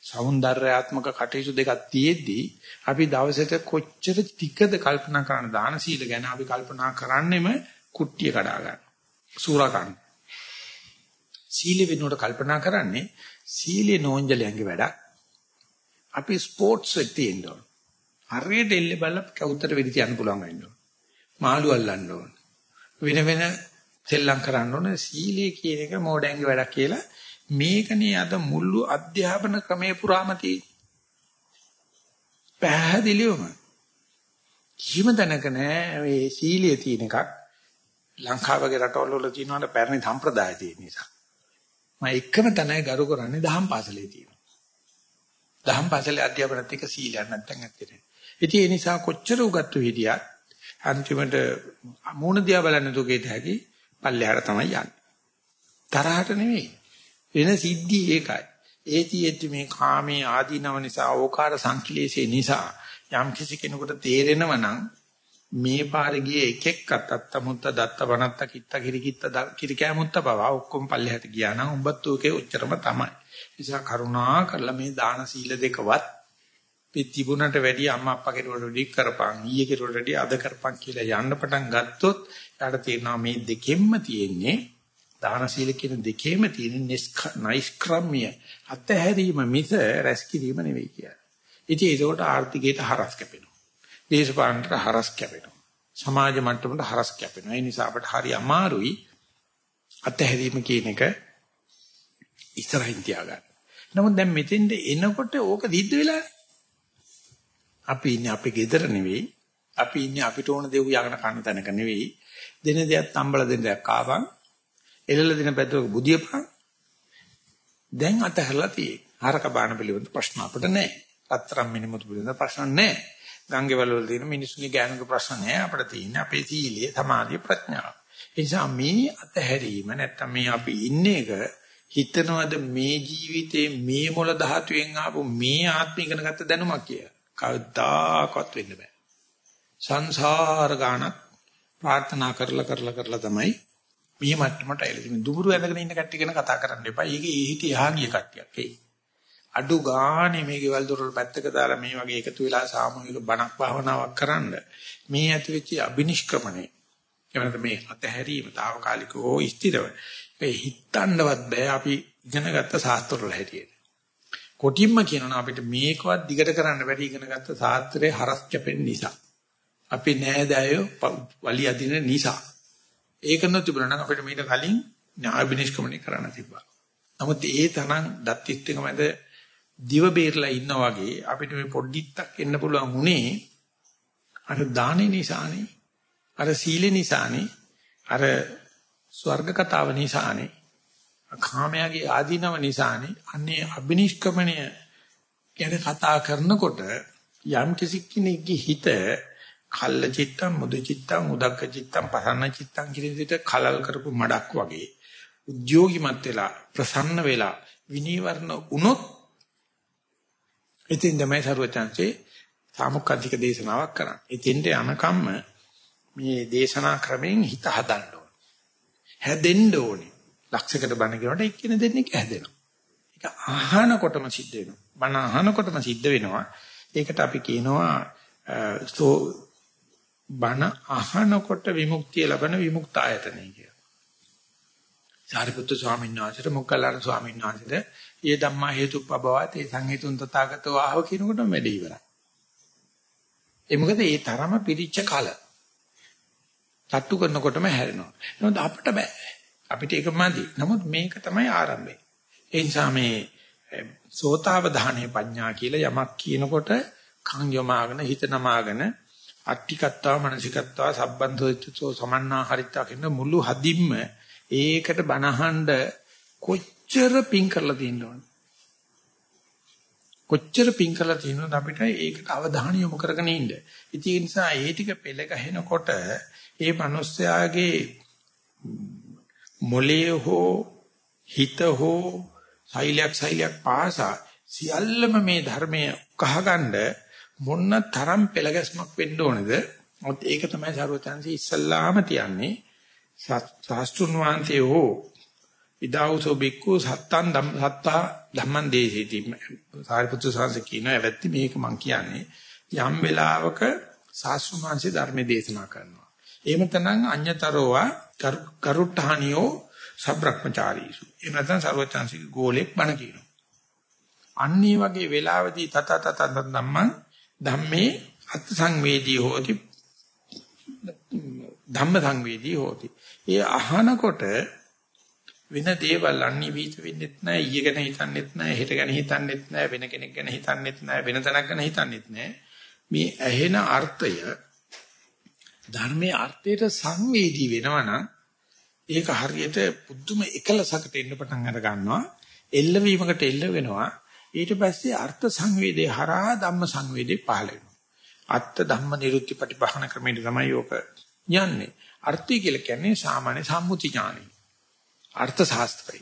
సౌందర్యාත්මක කටයුතු දෙකක් තියෙද්දී අපි දවසට කොච්චර ටිකද කල්පනා කරන දාන සීල ගැන අපි කල්පනා කරන්නෙම කුට්ටිය කඩා ගන්න. සූරා ගන්න. සීල වෙනුවට කල්පනා කරන්නේ සීලේ නෝන්ජලයන්ගේ වැඩක්. අපි ස්පෝර්ට්ස් එකේ තියෙන්න ඕන. හරියට එල්ල බල්ල කවුතර වෙඩි තියන්න පුළුවන් වෙන්න ඕන. මාළු අල්ලන්න ඕන. වෙන වෙන සෙල්ලම් කරන්න ඕන සීලය කියන එක මෝඩයන්ගේ වැඩක් කියලා මේකනේ අද මුළු අධ්‍යාපන ක්‍රමයේ පුරාම තියෙන්නේ. පැහැදිලිවම කිසිම තැනක නෑ මේ සීලයේ තියෙන එකක් ලංකාවගේ රටවල් වල තියෙනවට පැරණි සම්ප්‍රදාය තියෙන නිසා. මම එකම තැනයි ගරු කරන්නේ දහම් පාසලේ තියෙනවා. දහම් පාසලේ අධ්‍යාපනත් එක්ක සීලයක් නැත්තම් ඇත්තේ ඉතින් ඒ නිසා කොච්චර උගත්තු හිටියත් අන්තිමට මූණ දිහා බලන්න දුකේට හැකි පල්ලෙහාට තමයි යන්නේ. තරහට නෙවෙයි. වෙන සිද්ධි ඒකයි. ඒතියෙත් මේ කාමයේ ආදීනව නිසා ඕකාර සංකලේශේ නිසා යම් කිසි කෙනෙකුට තේරෙනවා නම් මේ පාරේ ගියේ එක එක්කත් අත්තමුත්ත දත්ත වනත්ත කිත්ත කිරිකිත්ත කිරිකෑමුත්ත පවා ඔක්කොම පල්ලෙහාට ගියා නම් උඹත් ඔකේ උච්චරම තමයි. නිසා කරුණා කරලා මේ දාන සීල දෙකවත් පිටිබුණට වැඩි අම්මා අප්පා කෙරුවට වැඩි කරපන් ඊයේ කෙරුවට වැඩි අද කරපන් කියලා යන්න පටන් ගත්තොත් යාට තේරෙනවා මේ දෙකෙන්ම තියෙන්නේ දාන සීල කියන දෙකේම තියෙන නයිස්ක්‍රම්‍ය අත්හැරීම මිස රැස්කිරීම නෙවෙයි කියන්නේ. ඉතින් ඒකට ආර්ථිකයට හරස් කැපෙනවා. දේශපාලනට හරස් කැපෙනවා. සමාජ මට්ටමට හරස් කැපෙනවා. ඒ නිසා අපට හරි අමාරුයි අත්හැරීම කියන එක ඉස්සරහින් තියාගන්න. නමුත් දැන් මෙතෙන්ද එනකොට ඕක දිද්ද වෙලා අපි ඉන්නේ අපේ ගෙදර නෙවෙයි. අපි ඉන්නේ අපිට ඕන දේ උයගෙන කන්න තැනක නෙවෙයි. දෙන දෙයක් තම්බල දෙන දෙයක් ආවන්. එළල දෙන පැත්තක බුදියපන්. දැන් අතහැරලා තියෙන්නේ. හරක බාන පිළිවෙත ප්‍රශ්න අපිට නැහැ. රත්තරන් මිනිමුතු පිළිබඳ ප්‍රශ්න නැහැ. ගංගේවල වල තියෙන මිනිස්සුගේ ඥානක ප්‍රශ්න නැහැ. අපිට තියෙන්නේ අපේ සීලය, සමාධිය, ප්‍රඥාව. ඒ නිසා මේ අතහැරීම නැත්තම් මේ අපි ඉන්නේ එක හිතනවද මේ ජීවිතේ මේ මොළ ධාතුවෙන් ආපු මේ ආත්ම ඉගෙන ගත්ත දැනුමක් කියලා. කවදාකවත් වෙන්න බෑ. සංසාර ගානක් ප්‍රාර්ථනා කරලා කරලා කරලා තමයි මේ මට්ටමට ඇවිල්ලා දුඹුරු ඇඳගෙන ඉන්න කට්ටිය ගැන කතා කරන්න එපා. ඒකේ ඒ හිතේ යහා ගිය කට්ටියක් ඒ. අඩු ගානේ මේ ගෙවල් දොරවල් පැත්තක දාලා මේ වගේ එකතු වෙලා සාමූහික බණක් භාවනාවක් කරන්න මේ ඇති වෙච්ච අබිනිෂ්ක්‍රමණය එවනත මේ අතහැරීම తాවකාලිකව ස්ථිරව ඒ හිතන්නවත් බෑ අපි ඉගෙනගත්ත ශාස්ත්‍රවල හැටියට. කොටින්ම කියනවා අපිට මේකවත් දිගට කරන්න බැරි ඉගෙනගත්ත ශාස්ත්‍රයේ හරස් කැපෙන නිසා. අපි නෑදෑයෝ වලි අදින නිසා. ඒක නොතිබුණා නම් අපිට මීට කලින් න්‍යාය විනිශ්චයමනේ කරන්න තිබ්බා. නමුත් ඒ තරම් දත් ඉස්තක මැද දිව බේරලා ඉන්නා වගේ අපිට මේ පොඩ්ඩිත්තක් එන්න පුළුවන් උනේ අර දානේ නිසානේ. අර සීලේ නිසානේ. අර ස්වර්ග කතාව නිසානේ. කාමයාගේ ආධිනව නිසානේ. අන්නේ අබිනිෂ්ක්‍මණය ගැන කතා කරනකොට යම් කිසි කෙනෙක්ගේ හිත කල්ල චිත්තම් මුදු චිත්තම් උදක්ක චිත්තම් පසන්න චිත්තම් කියන විදිහට කලල් කරපු මඩක් වගේ උද්‍යෝගිමත් වෙලා ප්‍රසන්න වෙලා විනීවරණ වුණොත් ඉතින් තමයි සරුවචාන්සේ සාමුක්ඛාධික දේශනාවක් කරන්නේ. ඉතින්ට යනකම්ම මේ දේශනා ක්‍රමයෙන් හිත හදන්න ඕනේ. හැදෙන්න ඕනේ. ලක්ෂයකට බණ කියනකොට එක්කෙන දෙන්නේ හැදෙනවා. ඒක අහනකොටම සිද්ධ වෙනවා. බණ අහනකොටම සිද්ධ වෙනවා. ඒකට අපි කියනවා සෝ බණ අහනකොට විමුක්තිය ලබන විමුක්ත ආයතනය කියලා. සාරිපුත්තු ස්වාමීන් වහන්සේට මොග්ගල්ලාන ස්වාමීන් වහන්සේට "යේ ධම්මා හේතුප්පබවත් ඒ සංහේතුන් තථාගතෝ ආව" කියනකොටම වැඩ ඉවරයි. ඒ මොකද ඒ තරම පිරිච්ච කල. තට්ටු කරනකොටම හැරෙනවා. නමුත් අපිට බෑ. අපිට ඒක මදි. නමුත් මේක තමයි ආරම්භය. ඒ නිසා මේ සෝතාවධානයේ පඤ්ඤා කියලා යමක් කියනකොට කන් යොමාගෙන හිත නමාගෙන අට්ටිකත්තා මනසිකත්තා සම්බන්ධෝච්චෝ සමන්නා හරිත්තා කියන මුළු හදින්ම ඒකට බනහඬ කොච්චර පිං කරලා තියෙනවද කොච්චර පිං කරලා තියෙනවද අපිට ඒකට අවධානය යොමු කරගෙන ඉන්න. ඉතින් ඒ නිසා ඒ ටික පෙළ ගහනකොට ඒ මිනිස්යාගේ මොලේ හෝ හිත හෝ සෛලයක් සෛලයක් පාසා සියල්ලම මේ ධර්මයේ කහගන්න මොන්න තරම් පෙළගැස්මක් වෙන්න ඕනේද? මොකද ඒක තමයි සර්වචන්සි ඉස්සල්ලාම තියන්නේ. ශාස්ත්‍රුන් වහන්සේ හෝ ඉදාවුසෝ බික්කු සත්තං ධම් සත්තා ධම්මං දේසීති. සාරිපුත්‍ර සාංශ කියන ඇවැත්ති මේක මම කියන්නේ. යම් වෙලාවක ශාස්ත්‍රුන් වහන්සේ ධර්ම දේශනා කරනවා. එහෙම තනං අඤ්‍යතරෝවා කරුට්ටහනියෝ සබ්‍රක්‍මචාරීසු. එහෙම නැත්නම් සර්වචන්සික ගෝලෙක් බණ කියනවා. අන්නේ වගේ වෙලාවදී තත තත ධම්මං ධම්මේ අත් සංවේදී හෝති ධම්ම සංවේදී හෝති. ඒ අහනකොට වෙන දේවල් අනිවිත වෙන්නෙත් නැහැ ඊය ගැන හිතන්නෙත් නැහැ හෙට ගැන හිතන්නෙත් නැහැ වෙන කෙනෙක් ගැන හිතන්නෙත් නැහැ වෙන තැනක් ගැන හිතන්නෙත් නැහැ මේ ඇහෙන අර්ථය ධර්මයේ අර්ථයට සංවේදී වෙනවනම් ඒක හරියට පුදුම එකලසකට එන්න පටන් අර ගන්නවා එල්ල වීමකට එල්ල වෙනවා ඊට පස්සේ අර්ථ සංවේදේ හරහා ධම්ම සංවේදේ පහළ වෙනවා. අත්ත ධම්ම නිරුක්ති ප්‍රතිපහන ක්‍රමයට තමයි යෝක යන්නේ. අර්ථය කියලා කියන්නේ සාමාන්‍ය සම්මුති ඥානයි. අර්ථ ශාස්ත්‍රය.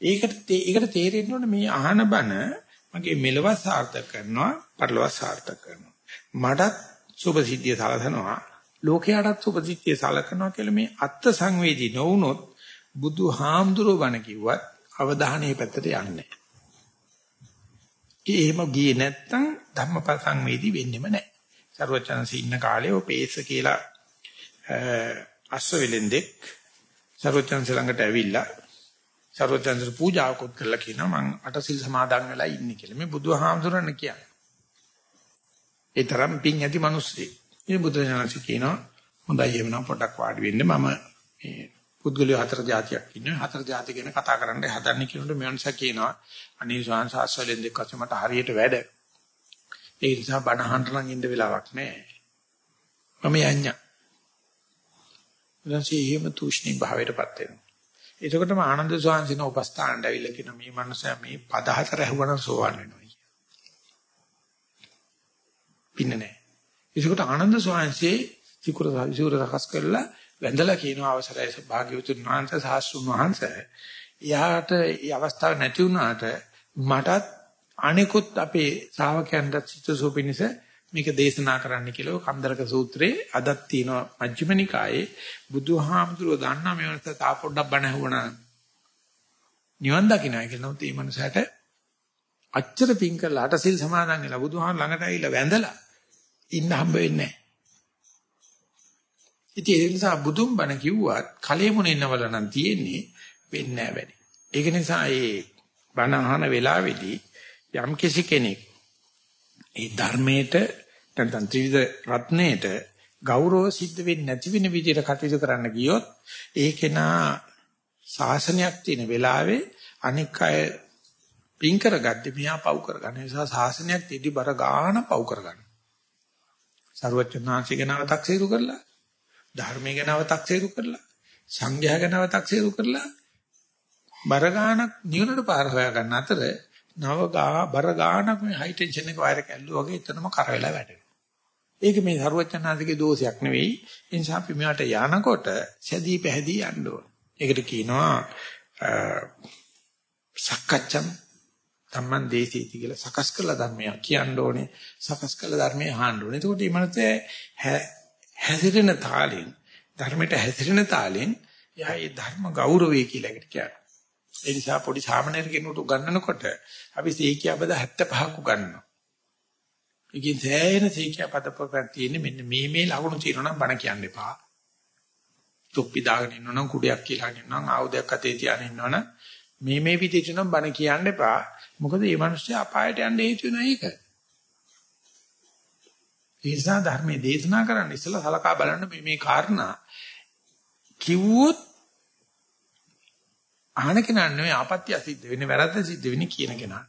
ඒකට ඒකට තේරෙන්න ඕනේ මේ අහන බණ මගේ මෙලව සාර්ථක කරනවා, පරලොව සාර්ථක කරනවා. මටත් සුභ සිද්ධිය සලසනවා, ලෝකයටත් සුභ සිද්ධිය සලකනවා කියලා මේ අත්ත් සංවේදී නොවුනොත් බුදුහාමුදුරුවෝ බණ කිව්වත් අවධානය පැත්තට යන්නේ නැහැ. එහෙම ගියේ නැත්තම් ධම්මපසං වේදී වෙන්නෙම නැහැ. සර්වචනසි ඉන්න කාලේ ඔය පේස කියලා අස්වැලෙන්දෙක් සර්වචනස ළඟට ඇවිල්ලා සර්වචනසට පූජාවකුත් කරලා කියනවා මං අටසිල් සමාදන් වෙලා ඉන්නේ කියලා. මේ බුදුහාමුදුරන් කියන්නේ. ඒ තරම් පිං ඇති මිනිස්සෙක්. මේ බුදුරජාණන්සි කියනවා හොඳයි එහෙනම් පොඩක් වාඩි වෙන්න මම මේ පුද්ගලයෝ හතර જાතියක් ඉන්නවා. හතර જાති ගැන කතා කරන්න හදන්නේ කියනකොට මෙවන්ස කියනවා අනේ ස්වාංශ ආස්වලෙන් දෙකක් මට හරියට වැඩ. ඒ නිසා බණ අහන්න නම් ඉන්න වෙලාවක් නැහැ. මම යඤ්ඤා. ඊළඟට එහෙම තුෂ්ණි භාවයටපත් වෙනවා. එතකොටම ආනන්ද ස්වාමීන් උපස්ථානට ඇවිල්ලා කියන මේ මනුස්සයා මේ පද හතර ඇහුවනම් සෝවන් වෙනවා. පින්න නැහැ. ඒකට ආනන්ද ස්වාමීන්සේ සිකුර සිකුර සකස් කරලා වැඳලා කියනවා අවසරයි භාග්‍යවතුන් වහන්සේ සාස්ෘණ වහන්සේ. යාට මේ අවස්ථාව නැති වුණාට මටත් අනිකුත් අපේ ශ්‍රාවකයන්ට සිතසෝ පිණිස මේක දේශනා කරන්න කියලා කන්දරක සූත්‍රයේ අදත් තියෙනවා මජ්ක්‍ධිම නිකායේ බුදුහාමුදුරුවෝ දන්නා මේ වෙනස තා පොඩ්ඩක් බණ ඇහුණා නිවන් දකින්නයි කියලා නමුත් මේ මනුස්සයාට අච්චර පිං කරලා අටසිල් සමාදන් වෙලා බුදුහාම ළඟට ඇවිල්ලා වැඳලා ඉන්න හම්බ වෙන්නේ නැහැ. ඉතින් ඒ නිසා බුදුන් බණ කිව්වත් කලෙමුණ ඉන්නවල නම් තියෙන්නේ වෙන්නේ නැහැ වැඩි. ඒක නිසා මේ බණ අහන වෙලාවේදී යම් කිසි කෙනෙක් ඒ ධර්මයට නැත්නම් ත්‍රිවිධ රත්නයේට ගෞරව සිද්ධ වෙන්නේ නැති වෙන විදිහට කටයුතු කරන්න ගියොත් ඒ කෙනා ශාසනයක් තියෙන වෙලාවේ අනික් අය පින් කරගද්දි මෙහා පව් කරගන්න. ඒ නිසා ශාසනයක් තියදි බර ගාන පව් කරගන්න. සරුවචනාංශික නවතක් සේරු කරලා ධර්මයේ ගැනවතක් සේරු කරලා සංඝයා ගැනවතක් සේරු කරලා බර ගානක් නිවනට පාර හොයා ගන්න අතර නව ගා බර ගානක් මේ හයි ටෙන්ෂන් එක වයර කැල්ලුවා වගේ එතනම කර වෙලා වැටෙනවා. ඒක මේ සරුවචනාංශිකේ දෝෂයක් නෙවෙයි. ඒ නිසා අපි මෙයාට යනකොට සැදී පැහැදී යන්න ඕන. ඒකට කියනවා සක්කච්ඡම් තමන් දේශීති කියලා සකස් කළ ධර්මය කියන්න ඕනේ සකස් කළ ධර්මය අහන්න ඕනේ එතකොට මේ මනසේ හැසිරෙන තාලෙන් ධර්මයට හැසිරෙන තාලෙන් යා ඒ ධර්ම ගෞරවය කියලා එකට කියනවා ඒ නිසා පොඩි සාමාන්‍ය කෙනෙකුට උගන්වනකොට අපි සීකියා පද 75ක් උගන්වනවා ඒකෙන් සෑහෙන සීකියා පද ප්‍රකරණ තියෙන්නේ මෙන්න මේ මේ ලකුණු තියෙනවා නම් බණ කියන්න එපා තොප්පි දාගෙන ඉන්නවනම් කුඩයක් කියලා ඉන්නවනම් ආයුධයක් අතේ තියාගෙන ඉන්නවනම් මේ මේ විදිහට නම් බණ කියන්න එපා. මොකද මේ මිනිස්සු අපායට යන්න හේතු වෙන එක. ඒ නිසා ධර්මයේ දේශනා කරන්න ඉස්සලා සලකා බලන්න මේ මේ කාරණා කිව්වොත් අහන කෙනා නෙවෙයි ආපත්‍ය සිද්ධ වෙන්නේ වැරද්ද සිද්ධ වෙන්නේ කියන කෙනා.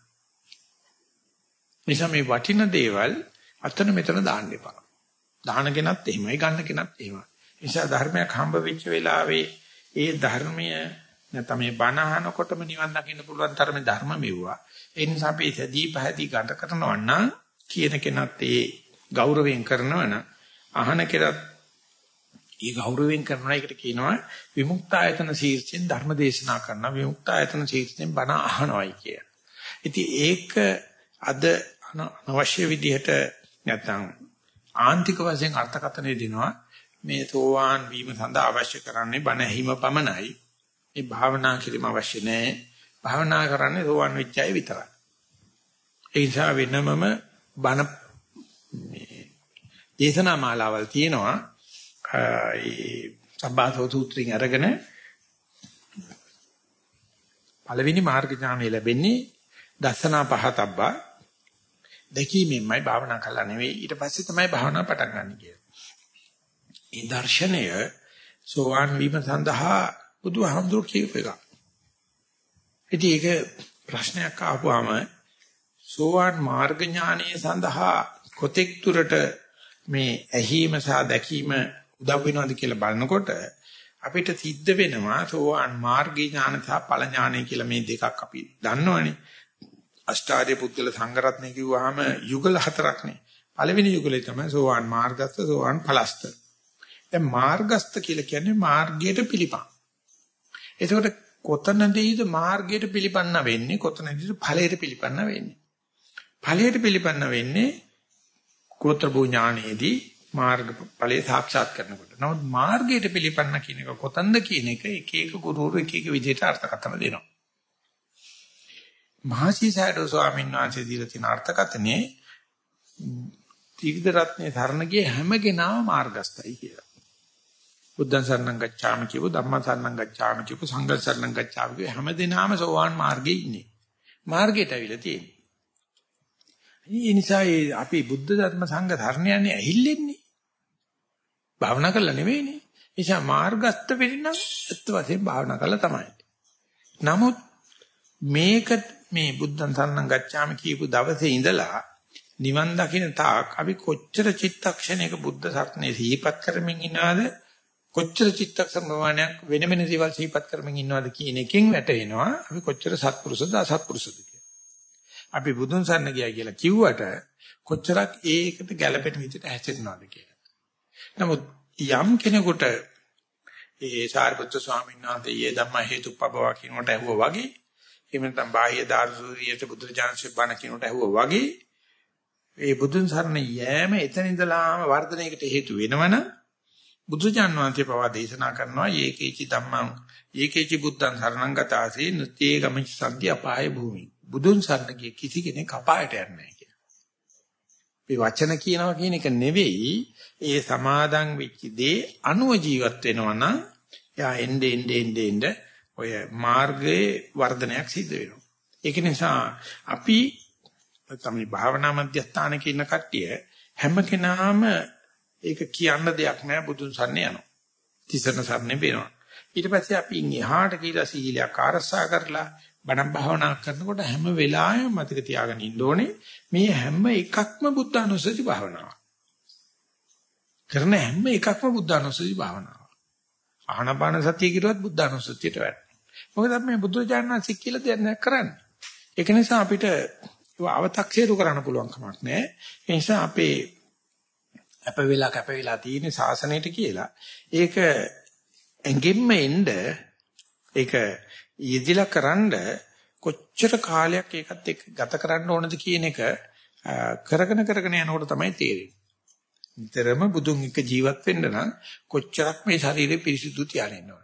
නිසා මේ වටින දේවල් අතන මෙතන දාන්න එපා. දාන කෙනත් එහෙමයි ගන්න කෙනත් එහෙමයි. නිසා ධර්මයක් හම්බ වෙච්ච වෙලාවේ ඒ ධර්මය නැත්නම් මේ බණ අහනකොටම නිවන් දකින්න පුළුවන් තරමේ ධර්ම මෙවුවා. ඒ නිසා අපි සදී පහදී ගත කරනවා නම් කියන කෙනත් ඒ ගෞරවයෙන් කරනවා නම් අහන කෙනත් ඒ ගෞරවයෙන් කරනවා එකට කියනවා විමුක්තායතන ශීර්ෂයෙන් ධර්ම දේශනා කරනවා විමුක්තායතන ශීර්ෂයෙන් බණ අහනවායි කිය. ඉතින් ඒක අද අවශ්‍ය විදිහට නැත්නම් ආන්තික වශයෙන් අර්ථකථනය දෙනවා මේ සෝවාන් වීම සඳහා අවශ්‍ය කරන්නේ බණ ඇහිම පමණයි මේ භාවනා කිරීම අවශ්‍ය නැහැ. භාවනා කරන්නේ සෝවන් වෙච්ච අය විතරයි. ඒ නිසා වෙනමම බණ මේ දේශනා මාලාවල් තියෙනවා. ඒ සබ්බාසෝ සූත්‍රයෙන් අරගෙන පළවෙනි මාර්ග ඥානය ලැබෙන්නේ දසනා පහතබ්බා දැකීමෙන්මයි භාවනා කළා නෙවෙයි ඊට පස්සේ තමයි භාවනා පටන් ගන්න කියන්නේ. ඒ දර්ශනය සෝවාන් වීම සඳහා බුදුහාමුදුරුවෝ කියපු එක. ඉතින් ඒක ප්‍රශ්නයක් ආපුවාම සෝවාන් මාර්ග ඥානයේ සඳහා කොතෙක් දුරට මේ ඇහිම සහ දැකීම උදව් වෙනවද කියලා බලනකොට අපිට සිද්ධ වෙනවා සෝවාන් මාර්ගී ඥාන සහ ඵල ඥානය කියලා මේ දෙකක් අපි දන්නවනේ. අෂ්ටාර්ය පුද්ගල සංගරත්නය කිව්වහම යුගල හතරක්නේ. පළවෙනි යුගලේ තමයි සෝවාන් මාර්ගස්ත සෝවාන් ඵලස්ත. දැන් මාර්ගස්ත කියලා කියන්නේ මාර්ගයට පිළිපන්. එතකොට කොතනදීද මාර්ගයට පිළිපන්න වෙන්නේ කොතනදීද ඵලයට පිළිපන්න වෙන්නේ ඵලයට පිළිපන්න වෙන්නේ ගෝත්‍ර භූ ඥානයේදී මාර්ග ඵලයේ සාක්ෂාත් කරනකොට නමුත් මාර්ගයට පිළිපන්න කියන එක කොතනද කියන එක එක එක ගුරුවරු එක එක විදිහට අර්ථකථන දෙනවා මහසීසයඩෝ ස්වාමීන් වහන්සේ දීලා තියෙන අර්ථකථනේ ත්‍රිවිධ රත්නේ ධර්ණ ගිය හැම කෙනාම මාර්ගස්තයි කියලා බුද්ධං සරණං ගච්ඡාමි කියපු ධම්මං සරණං ගච්ඡාමි කියපු සංඝං සරණං ගච්ඡාමි කියපු හැමදෙනාම සෝවාන් මාර්ගයේ ඉන්නේ. මාර්ගයට අවිලා තියෙන්නේ. ඒ නිසා අපි බුද්ධ ධර්ම සංඝ ධර්මයන්නේ ඇහිල්ලෙන්නේ. භාවනා කරලා නෙවෙයිනේ. ඒ නිසා මාර්ගස්ත වෙන්න ඇත්ත වශයෙන් භාවනා කරලා තමයි. නමුත් මේක මේ බුද්ධං සරණං ගච්ඡාමි කියපු දවසේ ඉඳලා නිවන් දකින්න තාක් අපි කොච්චර චිත්තක්ෂණයක බුද්ධ සත්‍යනේ සිහිපත් කරමින් ඉනවද කොච්චර චිත්තක්ෂණ ප්‍රමාණයක් වෙන වෙන දේවල් සිහිපත් කරමින් ඉන්නවද කියන එකෙන් වැටෙනවා අපි කොච්චර සත්පුරුෂද අසත්පුරුෂද කියලා. අපි බුදුන් සරණ ගියා කියලා කිව්වට කොච්චරක් ඒකට ගැළපෙන විදිහට හැසිරෙනවද කියලා. නමුත් යම් කෙනෙකුට ඒ සාරිපුත්‍ර ස්වාමීන් වහන්සේ යේ ධම්ම හේතුප්පබව කියනට ඇහුවා වගේ එහෙම නැත්නම් බාහ්‍ය දාර්ශනිකයට බුදුරජාණන්සේ බණ කියනට ඇහුවා වගේ ඒ බුදුන් සරණ යෑම එතන ඉඳලාම වර්ධනයකට හේතු වෙනවනම් බුදුජාන් වහන්සේ පවා දේශනා කරනවා යේකේචි ධම්මං යේකේචි බුද්ධං සරණං ගතාසේ නෘත්‍යේ ගමිච්ඡ සම්පි අපාය භූමි බුදුන් සරණ ගිය කිසි කෙනෙක් අපායට යන්නේ නැහැ කියලා. මේ වචන කියනවා කියන එක නෙවෙයි ඒ සමාදන් වෙච්ච දේ අනුව ජීවත් වෙනවා නම් යා එnde ende ende ende ඔය මාර්ගයේ වර්ධනයක් සිද්ධ වෙනවා. ඒක නිසා අපි තමයි භාවනා මධ්‍යස්ථානක ඉන්න කට්ටිය හැම කෙනාම ඒක කියන්න දෙයක් නෑ බුදුන් සරණ යනවා. තිසරණ සරණ වෙනවා. ඊට පස්සේ අපි එහාට කියලා සීලයක් ආරසා කරලා බණ භාවනා කරනකොට හැම වෙලාවෙම මතක තියාගෙන ඉන්න ඕනේ මේ හැම එකක්ම බුද්ධානුස්සති භාවනාවක්. කරන හැම එකක්ම බුද්ධානුස්සති භාවනාවක්. ආහනපාන සතිය කිරුවත් බුද්ධානුස්සතියට වැටෙනවා. මොකද අපි මේ බුදුරජාණන්සේ කියලා දෙයක් නෑ කරන්නේ. ඒක නිසා අපිට ඒව අව탁සීරු කරන්න පුළුවන් කමක් නෑ. ඒ නිසා අපේ අප වෙලා කැප වෙලා තියෙන සාසනයට කියලා ඒක ඇඟෙන්න එන්න ඒක යෙදිලා කරන්ඩ කොච්චර කාලයක් ඒකත් එක්ක ගත කරන්න ඕනද කියන එක කරගෙන කරගෙන යනකොට තමයි තේරෙන්නේ. නිතරම බුදුන් එක්ක ජීවත් වෙන්න නම් කොච්චරක් මේ ශරීරය පිරිසිදු තියාගෙන ඕන.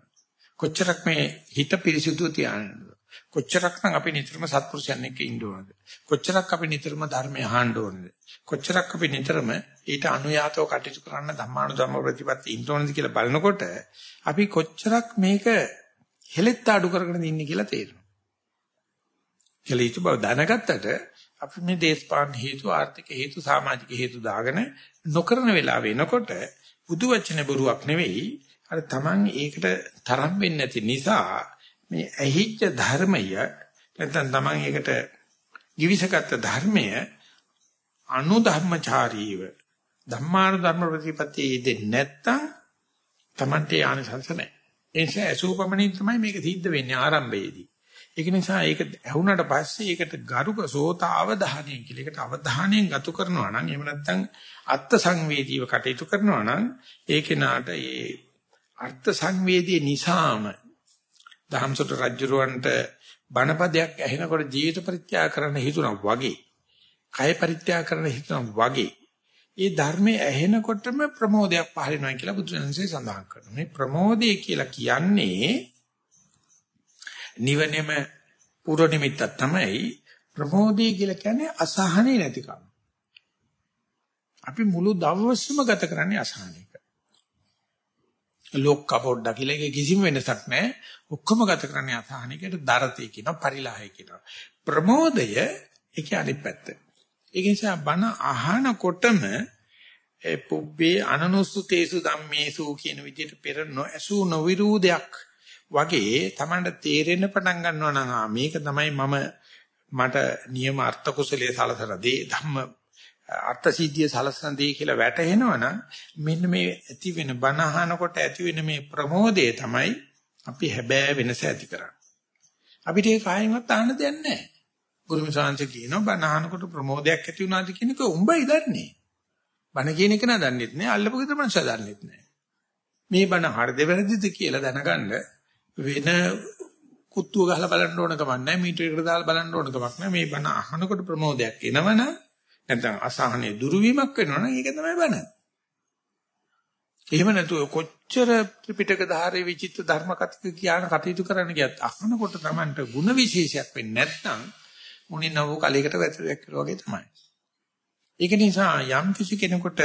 කොච්චරක් මේ හිත පිරිසිදු තියාගෙන කොච්චරක් නම් අපි නිතරම සත්පුරුෂයන් එක්ක ඉන්න ඕනද? කොච්චරක් අපි නිතරම ධර්මය අහන්න ඕනද? කොච්චරක් අපි නිතරම ඊට අනුයාතව කටයුතු කරන්න ධම්මානුධම්ම ප්‍රතිපත්ති ඉන්න ඕනද කියලා බලනකොට අපි කොච්චරක් මේක හෙලෙත් ආඩු කරගෙන ඉන්නේ කියලා තේරෙනවා. කියලා ඊට බව දැනගත්තට අපි මේ දේශපාලන හේතු ආර්ථික හේතු සමාජික හේතු දාගෙන නොකරන වෙලාව වෙනකොට බුදු වචනේ බොරුවක් නෙවෙයි අර Taman ඒකට තරම් වෙන්නේ නැති නිසා මේ ඇහිච්ච ධර්මය නැත්නම් Taman ඒකට givisagata ධර්මය අනුධර්මචාරීව ධම්මාන ධර්ම ප්‍රතිපත්තිය දෙන්නේ නැත්තම් Tamante ආනිසංස නැහැ. ඒ නිසා අසූපමණින් තමයි මේක සිද්ධ වෙන්නේ ආරම්භයේදී. ඒක නිසා ඒක ඇහුණාට පස්සේ ඒකට ගරුක සෝතාවධානය කියලා ඒකට අවධානයෙන් ගතු කරනවා නම් එහෙම නැත්නම් අර්ථ සංවේදීව කටයුතු කරනවා නම් ඒ කෙනාට ඒ අර්ථ සංවේදී නිසාම දහම්සොට රජුරවන්ට බණපදයක් ඇහෙනකොට ජීවිත පරිත්‍යාග කරන්න හිතුණා වගේ කය පරිත්‍යාග කරන්න හිතුණා වගේ ඒ ධර්මයේ ඇහෙනකොටම ප්‍රමෝදයක් පහළ වෙනවා කියලා බුදුරජාණන්සේ සඳහන් කරනවා. මේ ප්‍රමෝදය කියලා කියන්නේ නිවනේම පූර්ව නිමිත්තක් තමයි. ප්‍රමෝදය කියලා කියන්නේ අසහනෙ නැතිකම. අපි මුළු දවසම ගත කරන්නේ අසහනෙක ලොක්ක පොඩ්ඩක් කියලා ඒක කිසිම වෙනසක් නැහැ. ඔක්කොම ගත කරන්නේ අසහනයකට දරතේ කියනවා පරිලාහය කියනවා. ප්‍රමෝදය ඒකේ අනිත් පැත්ත. ඒක නිසා බණ අහනකොටම ඒ පුබ්බේ අනනුස්සතේසු ධම්මේසු කියන විදිහට පෙර නොඇසු නොවිරූදයක් වගේ Tamanට තේරෙන්න පටන් ගන්නවා නම් මේක තමයි මම මට නියම අර්ථ කුසලයේ සලසන දේ ධම්ම අර්ථ සිද්ධිය සලසන දේ කියලා වැටහෙනවනම් මෙන්න මේ ඇති වෙන බණ අහනකොට ඇති වෙන මේ ප්‍රමෝදය තමයි අපි හැබෑ වෙනස ඇති කරන්නේ. අපිට ඒ කායෙන්වත් අහන්න දෙයක් නැහැ. ගුරුම සාංශ කියනවා බණ අහනකොට ප්‍රමෝදයක් ඇති වුණාද කියන එක උඹයි දන්නේ. බණ කියන එක නෑ දන්නෙත් නෑ අල්ලපු ගෙදර මනුස්සය දන්නෙත් නෑ. මේ බණ හරිද වැරදිද කියලා දැනගන්න වෙන කුත්තුව ගහලා බලන්න ඕන කමක් නැහැ මීටරයකට දාලා බලන්න ඕන කමක් නැහැ මේ බණ අහනකොට ප්‍රමෝදයක් එනවනම් නැත්නම් අසහනේ දුරුවීමක් වෙනවා නම් ඒක තමයි බණ. එහෙම නැතුව කොච්චර ත්‍රිපිටක ධාරේ විචිත්‍ර ධර්ම කතික කියන කටයුතු කරන්න ගියත් අහනකොට Tamanට ಗುಣ විශේෂයක් වෙන්නේ නැත්නම් මුණින් නව කලයකට වැටරයක් කරා වගේ තමයි. ඒක නිසා යම් කිසි කෙනෙකුට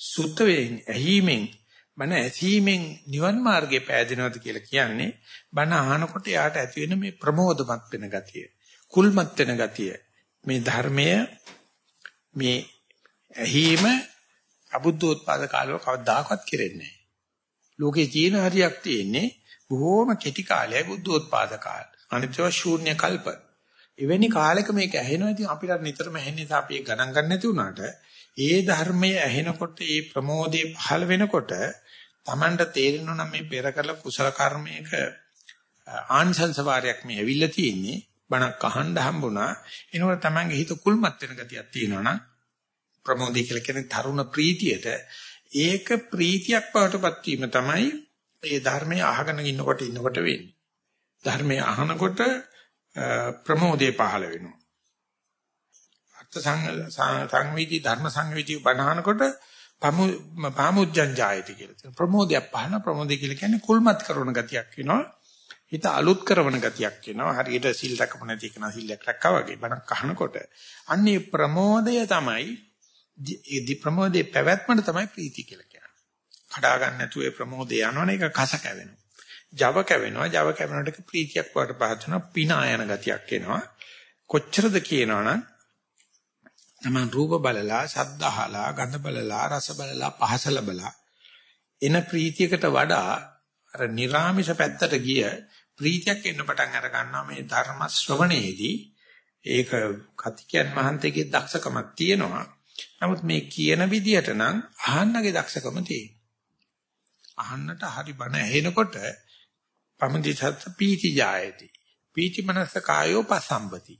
සුත්ත වෙමින් ඇහිමෙන් බණ ඇසීමෙන් නිවන් මාර්ගේ පෑදෙනවද කියලා කියන්නේ බණ අහනකොට යාට ඇති වෙන මේ ප්‍රමෝදමත් වෙන ගතිය, කුල්මත් වෙන ගතිය, මේ ධර්මය මේ ඇහිම අබුද්ධෝත්පාද කාලවල කවදාකවත් කෙරෙන්නේ නැහැ. ලෝකේ තියෙන හරියක් තියෙන්නේ බොහෝම කෙටි කාලයයි බුද්ධෝත්පාද කාල. අනිත්ව ශූන්‍ය කල්ප. එවැනි කාලයක මේක ඇහෙනවා ඉතින් අපිට නිතරම ඇහෙන්නේ නිසා අපි ඒක ගණන් ගන්න නැති වුණාට ඒ ධර්මය ඇහෙනකොට ඒ ප්‍රමෝදයේ පහළ වෙනකොට Tamanට තේරෙනවා නම් මේ පෙර කළ කුසල කර්මයක ආංශංශ වාරයක් මේ ඇවිල්ලා තියෙන්නේ බණක් අහන්න හම්බුණා. එනකොට තමන්ගේ හිත කුල්මත් වෙන ගතියක් තියෙනවා නම් ප්‍රමෝදය කියලා කියන්නේ තරුණ ප්‍රීතියට ඒක ප්‍රීතියක් බවටපත් වීම තමයි ඒ ධර්මය අහගෙන ඉන්නකොට ඉන්නකොට වෙන්නේ. ධර්මය අහනකොට ප්‍රමෝදේ පහළ වෙනවා. අර්ථ සංවේදී ධර්ම සංවේදී බණහනකොට පාමුජ්ජං ජායති කියලා තියෙනවා. ප්‍රමෝදයක් පහන ප්‍රමෝදය කියලා කියන්නේ කුල්මත් කරන ගතියක් වෙනවා. හිත අලුත් කරන ගතියක් වෙනවා. හරියට සිල් රැකපු නැති කෙනා සිල්යක් රැක්කා වගේ බණක් අහනකොට. අන්නේ ප්‍රමෝදය තමයි ඒ ප්‍රමෝදේ පැවැත්මට තමයි ප්‍රීති කියලා කියන්නේ. කඩා ගන්න නැතුව ඒ ප්‍රමෝදේ යනවනේ ඒක කස කැවෙනවා. Java කැවෙනවා. Java කැවෙනකොට ප්‍රීතියක් වට පහත් වෙනවා. පිනා යන ගතියක් එනවා. කොච්චරද කියනවනම් තමන් රූප බලලා, ශබ්ද අහලා, ගඳ බලලා, රස බලලා, පහස ලබලා එන ප්‍රීතියකට වඩා අර නිර්ාමිෂ පැත්තට ගිය ප්‍රීතියක් එන්න පටන් අර ගන්නවා මේ ධර්ම ශ්‍රවණයේදී. ඒක කතිකයන් මහන්තේගේ දක්ෂකමක් තියෙනවා. නමුත් මේ කියන විදියට නම් අහන්නගේ දක්ෂකම තියෙනවා. අහන්නට හරි බණ ඇහෙනකොට පමදිසත් පීති ජායති. පීති මනස කායෝ පසම්පති.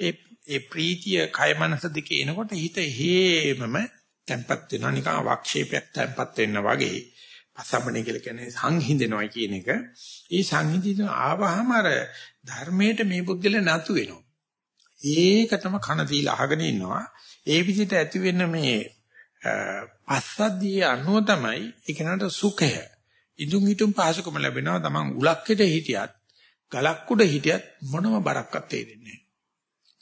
ඒ ඒ ප්‍රීතිය කය මනස දෙකේ එනකොට හිත හේමම තැම්පත් වෙනවා. නිකන් වක්ෂේපයක් තැම්පත් වෙන්න වගේ. පසම්බනේ කියලා කියන්නේ සංහිඳෙනවා කියන එක. ඒ සංහිඳින ආවහම අර ධර්මයට මේ පුද්ගල නතු වෙනවා. ඒකටම කන දීලා අහගෙන ඉන්නවා. ඒ විදිහට ඇති වෙන මේ පස්සද්ධිය අනුව තමයි ඒකනට සුඛය. ඉදුම් හිටුම් පහසුකම ලැබෙනවා. Taman උලක්කෙට හිටියත් ගලක් උඩ හිටියත් මොනම බරක්වත් තේරෙන්නේ නැහැ.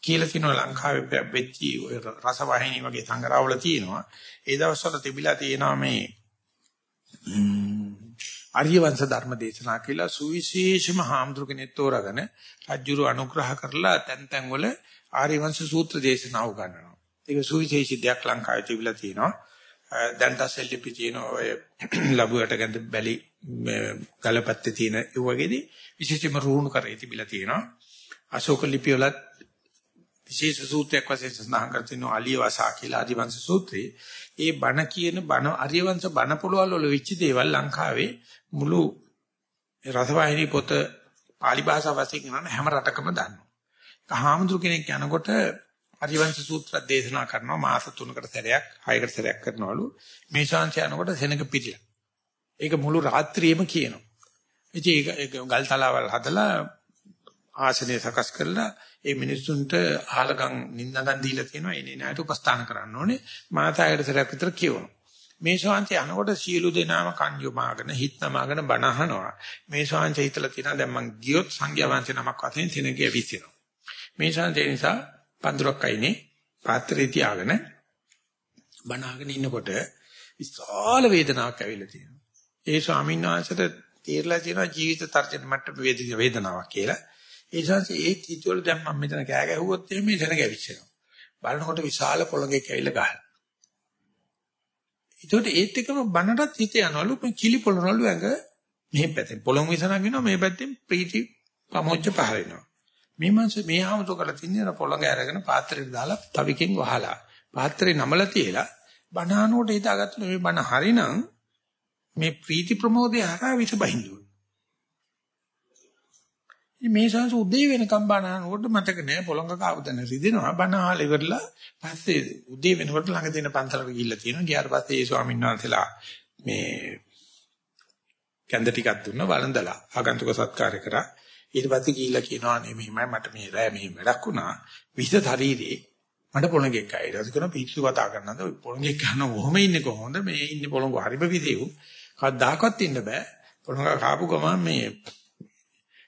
කියලා තියෙනවා ලංකාවේ වෙච්චි ඔය රසවාහිනී වගේ සංග්‍රහවල තියෙනවා. ඒ දවස්වල තිබිලා තියෙනවා මේ ආර්ය වංශ ධර්ම දේශනා කියලා සුවිශේෂම හාමුදුර කෙනෙක් තෝරාගෙන අජුරු අනුග්‍රහ කරලා තැන් තැන් වල ආර්ය වංශ සූත්‍ර දේශනා උගන්වනවා. ඒක සුවිශේෂී දෙයක් ලංකාවේ තිබිලා තියෙනවා. දැන් තස්සෙල්ලි තියෙන ඔය ලැබුවට ගඳ බැලි ගලපත්තේ තියෙන ඒ වගේදී විශේෂයෙන්ම රුණු කරේ තිබිලා තියෙනවා. අශෝක ලිපි වලත් විශේෂ සූත්‍රයක් වශයෙන් සඳහන් කර තිනවා අලියවසා කියලා ආදිවංශ සූත්‍රයේ ඒ බණ කියන බණ අරියවංශ බණ පොළවල් වල වෙච්ච දේවල් ලංකාවේ මුළු රසවාහිනී පොත pāli භාෂාව වශයෙන් කරන හැම රටකම දන්නවා. කහාමුදුර කෙනෙක් යනකොට අරියවංශ සූත්‍ර දේශනා කරනවා මාස 3කට සැරයක් 6කට සැරයක් කරනවලු. මේ ශාන්ති යනකොට සෙනඟ පිටිලා. ඒක මුළු රාත්‍රියේම කියනවා. ඉතින් ඒක ගල් තලාවල් හදලා ආසනය සකස් කරලා ඒ මිනිස්සුන්ට ආලගම් නින්දගම් දීලා තියෙනවා. එනේ ණයට උපස්ථාන කරන්න ඕනේ. මාතායට සරයක් විතර කියවනවා. මේ ශාන්ති අනකොට සියලු දෙනාම කන්‍යුමාගෙන හිටනමාගෙන බණ අහනවා. මේ ශාන්ති හිතලා තියෙනවා දැන් මං ගියොත් සංඝයා වහන්සේ නමක් වශයෙන් තිනගේ විසිනවා. මේ ශාන්ති නිසා පඳුරක් අයිනේ පාත්‍රය තියාගෙන බණ අහගෙන ඉන්නකොට විශාල වේදනාවක් ඇවිල්ලා තියෙනවා. ඒ ස්වාමීන් වහන්සේට තේරලා තියෙනවා ජීවිත තර්ජන මට්ටම වේදනාවක් කියලා. ඒ සංසේ ඒ කිතුවල දැන් මම මෙතන කෑ ගැහුවොත් එහෙම මෙතන ගැවිච්චෙනවා. බලනකොට විශාල පොළඟෙක් ඇවිල්ලා ගහනවා. ඒකට ඒත් එකම බනටත් හිත යනවලු මේ කිලි පොළනවලු ඇඟ මෙහෙ පැත්තෙන් පොළොන් විසනක් වෙනවා මේ පැත්තෙන් ප්‍රීති ප්‍රමෝච්ච පහල වෙනවා. මේ මංස මේ ආමතු කරලා තින්නේ පොළඟ අරගෙන පාත්‍රෙට දාලා තවිකෙන් වහලා පාත්‍රේ නමලා තියලා බනහනෝට හිතාගත්තු මේ බන හරිනම් මේ ප්‍රීති ප්‍රමෝදය හරහා විස බහින්දුව. මේ සංස උදේ වෙනකම් බණහනකොට මතක නෑ. පොළොංග කාවදන රිදෙනවා. බණහල ඉවරලා පස්සේ උදේ වෙනකොට ළඟ දෙන පන්සලට ගිහිල්ලා තියෙනවා. ගියාට පස්සේ ඒ ස්වාමීන් වහන්සේලා මේ කැඳ ටිකක් දුන්න වළඳලා ආගන්තුක සත්කාරය කරා. ඊට පස්සේ ගිහිල්ලා කියනවා නේ මෙහිමයි. මට මේ රෑ මෙහෙම වැඩක් වුණා. විස ශරීරේ මට පොළොංගෙක් ආයෙත් ඒක කරන පිස්සු කතා කරනද ඔය පොළොංගෙක් කරන ඔහොම ඉන්නේ කොහොමද? මේ ඉන්නේ පොළොංග හරිම විදේව් කවදාකවත් ඉන්න බෑ. පොළොංග කාපු ගමන් මේ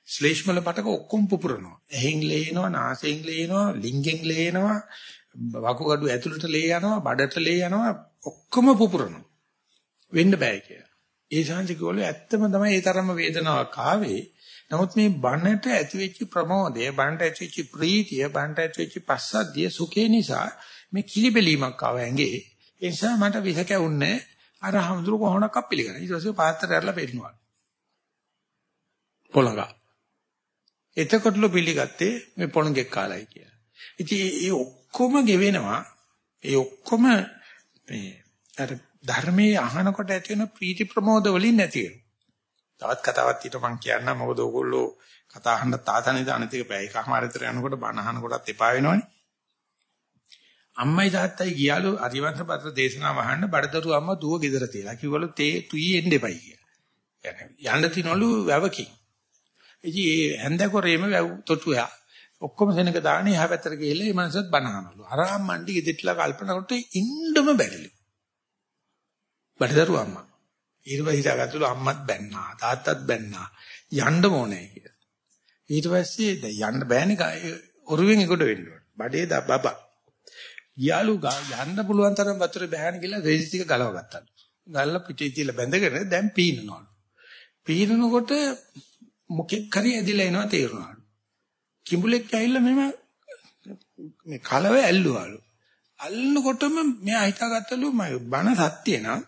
ශ්ලේෂ්මල පටක ඔක්කොම පුපුරනවා. එහෙන් ලේනවා, නාසයෙන් ලේනවා, ලිංගෙන් ලේනවා, වකුගඩු ඇතුළට ලේ යනවා, බඩට ලේ යනවා, ඔක්කොම පුපුරනවා. වෙන්න බෑ කියලා. ඒ ශාන්තිකෝල ඇත්තම තමයි ඒ තරම්ම වේදනාවක් ආවේ. නමුත් මේ බණට ඇතිවෙච්ච ප්‍රමෝදය, බණට ඇතිවෙච්ච ප්‍රීතිය, බණට ඇතිවෙච්ච පස්සද්ධිය සුඛේ නිසා මේ කිලිබැලීමක් ආව ඇඟේ. ඒ නිසා මට විස කැවුන්නේ අර හමුදුර කොහොනක් අපිලිගන. ඊට පස්සේ පාත්‍රය අරලා පෙන්නනවා. පොළඟා. එතකොටලු පිළිගත්තේ මේ පොණගෙක් කාලයි කියලා. ඉතින් මේ ඔක්කොම ගෙවෙනවා. ඒ ඔක්කොම මේ අර ධර්මයේ අහනකොට ඇති වෙන ප්‍රීති ප්‍රමෝද වලින් නැති වෙනවා. තවත් කතාවක් ඊට මම කියන්නම් මොකද ඕගොල්ලෝ කතා අහන්න තාතනේ දාන ටික පැය එකමාරතර යනකොට බණ අහනකොටත් එපා වෙනවනේ. අම්මයි තාත්තයි ගියාලු අරිවංශ පත්‍ර දේශනාව අහන්න බඩදරු අම්මා දුව ගෙදර තියලා කිව්වලු තේ තුයි එන්න එපයි කියලා. යන්න තිනවලු වැවකින්. ඉතින් ඒ හැන්දකොරේම වැව් තොටුයා ඔක්කොම සෙනක දාන්නේ එහා පැත්තට ගිහලා මේ මනසත් බනහනලු. අරහම් මණ්ඩි ගෙදෙට්ලා කල්පනා කරොත් ඉන්නම බැරිලු. බඩදරු අම්මා. ඊට පස්සේ හිතාගත්තලු අම්මත් බැන්නා තාත්තත් බැන්නා යන්න ඕනේ කියලා. ඊට පස්සේ දැන් යන්න බෑනේ ඔරුවෙන් එකට වෙන්න ඕනේ. බඩේ දා බබා. යාලු යන්න පුළුවන් තරම් වතුරේ බෑන කියලා රේසි ටික ගලව ගත්තා. ගල්ලා පිටේ තියලා බැඳගෙන දැන් පීනනවලු. පීනනකොට මොකෙක් හරි ඇදිලා එනවා තේරුණාලු. කිඹුලෙක් ඇවිල්ලා මෙම මේ කලව ඇල්ලුවාලු. අල්ලනකොටම මෙයා හිතාගත්තලු මම බන සත්‍ය නා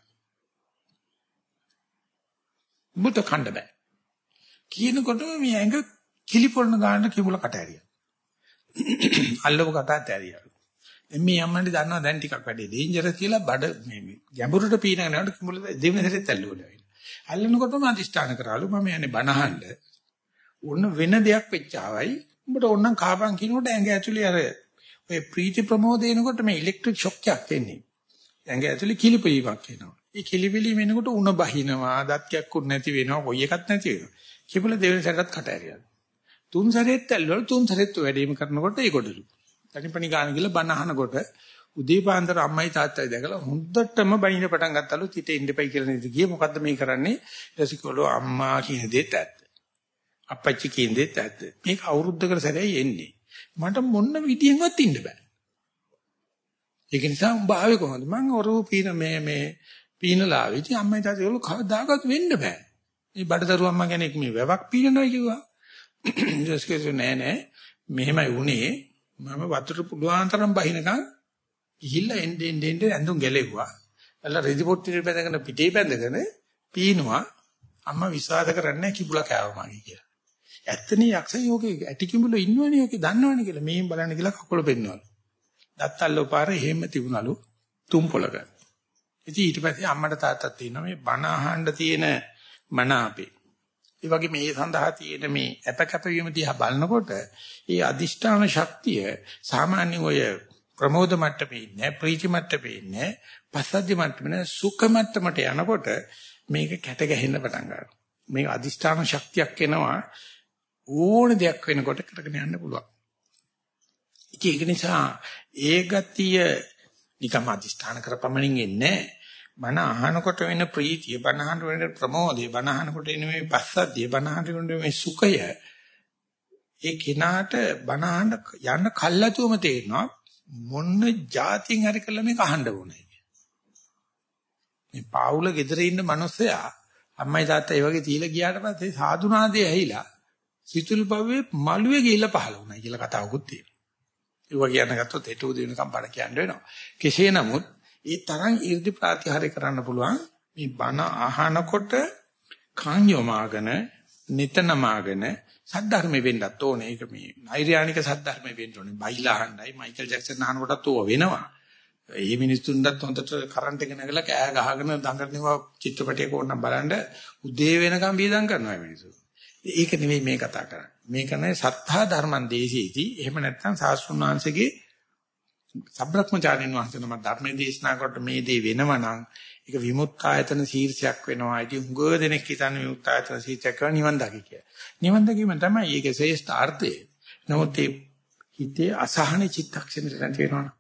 මුත කණ්ඩ බෑ. කියනකොටම මේ ඇඟ කිලිපොළන ගන්න කිඹුල කට ඇරියා. අල්ලව කටත් ඇරියා. මේ අම්මන්ට දන්නවා දැන් ටිකක් වැඩේ ඩේන්ජරස් කියලා බඩ මේ ගැඹුරට පීනගෙන යනකොට කිඹුල දෙවෙනි සැරේත් ඇල්ලුවලු. අල්ලනකොටම අදිෂ්ඨාන කරාලු මම යන්නේ බනහන්න. ඕන වෙන දෙයක් වෙච්චාවයි උඹට ඕනනම් කාපන් කිනකොට ඇඟ ඇතුලේ අර ඔය ප්‍රීති ප්‍රමෝදේනකොට මේ ඉලෙක්ට්‍රික් ෂොක් එකක් එන්නේ. ඇඟ ඇතුලේ කිලිපීමක් එනවා. ඒ කිලිපිලි වෙනකොට උණ බහිනවා, දත්යක් උත් නැති වෙනවා, කොයි එකක් නැති වෙනවා. කිපුල දෙවෙනි සැරේත් කට ඇරියා. තුන් සැරේත් ඇල්ලවල තුන් සැරේත් වැඩිම කරනකොට ඒ කොටලු. තනිපණි ගාන ගිහලා බණ අහනකොට උදේ පාන්දර අම්මයි තාත්තයි දැකලා හොඳටම බයින පටන් ගත්තලු තිතේ ඉන්නපයි කියලා නේද ගියේ. මොකද්ද මේ කරන්නේ? ඊටසිකොලෝ අම්මා කියන දෙයට ඇත්ත. අපච්චි කියන දෙයට ඇත්ත. මේක අවුරුද්දකට සැරේ එන්නේ. මට මොන්න විදියෙන්වත් ඉන්න බෑ. ඒක නිසා උඹ ආවේ කොහොමද? මං ඔරෝ පීන මේ මේ පීනලා ඉතින් අම්මයි තාත්තයි ඔලු කවදාකවත් වෙන්න බෑ. මේ බඩදරු අම්මා කෙනෙක් මේ වැවක් පීනනවා කිව්වා. ඊට නෑ නෑ. මෙහෙමයි උනේ මම වතුර පුළුවන් තරම් බහිනකම් ගිහිල්ලා එන්නේ එන්නේ ඇඳුම් ගැලෙව්වා. එල්ල රෙදි පොට්ටියට බැඳගෙන පිටේ බැඳගෙන පීනුවා. අම්මා විශ්වාස කරන්නේ කිඹුලා කෑවමයි කියලා. ඇත්තනේ යක්ෂය යෝගේ ඇටි කිඹුල ඉන්නවනේ යෝගේ දන්නවනේ කියලා. මෙහෙන් බලන්න කියලා කකුල පෙන්නවලු. දත්තල්ලෝ පාරේ එහෙම තිබුණලු තුම් පොලක. ඉතින් ඊට පස්සේ අම්මට තාත්තට තියෙනවා මේ බණ අහන්න තියෙන මන අපේ. ඒ වගේ මේ සඳහා තියෙන මේ අපකපවීම දිහා බලනකොට ඒ අදිෂ්ඨාන ශක්තිය සාමාන්‍ය ඔය ප්‍රමෝද මට්ටමේ ඉන්නේ ප්‍රීති මට්ටමේ ඉන්නේ පස්සද්ධි මට්ටමේ සුඛ මට්ටමට යනකොට මේක කැට ගැහෙන්න පටන් ගන්නවා. මේක අදිෂ්ඨාන ශක්තියක් එනවා. ඕන දෙයක් වෙනකොට කරගෙන යන්න පුළුවන්. ඒක නිසා ඒ ගතිය නිකම් අදිෂ්ඨාන කරපමණින් එන්නේ බණ අහනකොට වෙන ප්‍රීතිය බණ අහනකොට වෙන ප්‍රමෝදය බණ අහනකොට එන මේ පස්සද්ධිය බණ අහනකොට මේ සුඛය ඒ කිනාට බණ අහන්න යන්න කල්ලාතුම තේරෙනවා. මොන්න જાතියෙන් හරි කළා මේක අහන්න ඕනේ. මේ පාවුල ගෙදර ඉන්න මිනිස්සයා අම්මයි තාත්තා ඒ වගේ තීල ගියාට පස්සේ සාදුනාදේ ඇහිලා සිතුල් පව්වේ මළුවේ ගිහිල්ලා පහළ වුණා කියලා කතාවකුත් තියෙනවා. ඒ වගේ යන ගත්තොත් හෙට උදේ වෙනකම් බණ කියන්න වෙනවා. කෙසේ නමුත් ඒ තරම් 이르දි ප්‍රතිහාරය කරන්න පුළුවන් මේ බණ අහනකොට කන් යොමාගෙන නිතනමාගෙන සද්ධර්මෙ වෙන්නත් ඕනේ. ඒක මේ නෛර්යානික සද්ධර්මෙ වෙන්න ඕනේ. බයිලා අහන්නයි මයිකල් ජැක්සන් අහනකොටත් ඕව වෙනවා. ඒ මිනිස්සුන්ටත් හොඳට කරන්ට් එක නැගලා කෑ ගහගෙන දඟලනවා චිත්‍රපටයක ඕනනම් බලන්න උදේ වෙනකම් බීදම් කරනවා මිනිස්සු. ඒක නෙමෙයි මේ කතා කරන්නේ. මේක නෑ සත්තා ධර්මං දේශීති. එහෙම නැත්නම් සාස්ෘණ වංශගේ සබ්‍රක්‍මචාරින් වහන්සේ නම ධර්මයේ දේශනා කොට මේ දේ වෙනවනම් ඒක විමුක්තායතන ශීර්ෂයක් වෙනවා. ඉතින් හුඟ දෙනෙක් හිතන්නේ විමුක්තායතන ශීර්ෂයක් කරන නිවන් දකි කියලා. නිවන් දකීම තමයි ඒකේ ශ්‍රේෂ්ඨ අර්ථය. නමුත් ඒ හිතේ අසහන චිත්තක්ෂණයට නැති වෙනවනේ.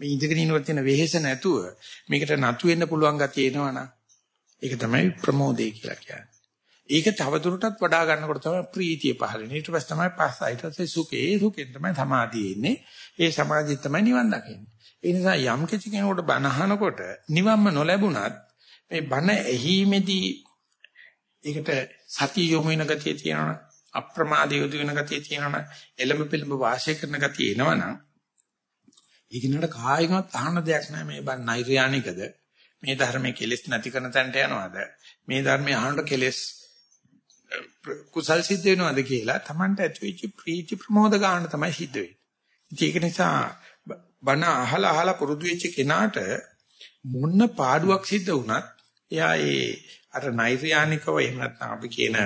මේ ඉඳගෙන ඉන්නකොට තියෙන වෙහෙස නැතුව මේකට නතු වෙන්න පුළුවන් ගතිය එනවනම් ඒක තමයි ප්‍රමෝදේ කියලා කියන්නේ. ඒක තවදුරටත් වඩා ගන්නකොට තමයි ප්‍රීතිය පහළ වෙන්නේ. ඊට පස්සේ තමයි පස්ස ඊට පස්සේ සුඛේ සුඛෙන් තමයි සමාධිය එන්නේ. ඒ සමාධිය තමයි නිවන් දකින්නේ. ඒ නිසා යම් කිසි කෙනෙකුට බණ අහනකොට නිවන්ම නොලැබුණත් මේ බණ ඇහිමේදී ඒකට සතිය යොමු වෙන ගතිය තියෙනවනේ අප්‍රමාදී යොදු වෙන ගතිය තියෙනවනේ එළඹ පෙළඹ වාසය කරන ගතිය එනවනම් ඒක නට කායිමත් අහන්න දෙයක් නැහැ මේ බණ නෛර්යානිකද මේ ධර්මයේ කෙලෙස් නැති කරන තැනට යනවද මේ ධර්මයේ අහනට කෙලෙස් කුසල් සිද්ධ වෙනවද කියලා Tamanට ඇතිවෙච්ච ප්‍රීති ප්‍රමෝද ගන්න තමයි සිද්ධ වෙන්නේ. ඒක නිසා බණ අහලා අහලා පුරුදු වෙච්ච කෙනාට මොන්න පාඩුවක් සිද්ධ වුණත් එයා ඒ අර නෛර්යානිකව එහෙම නැත්නම් අපි කියන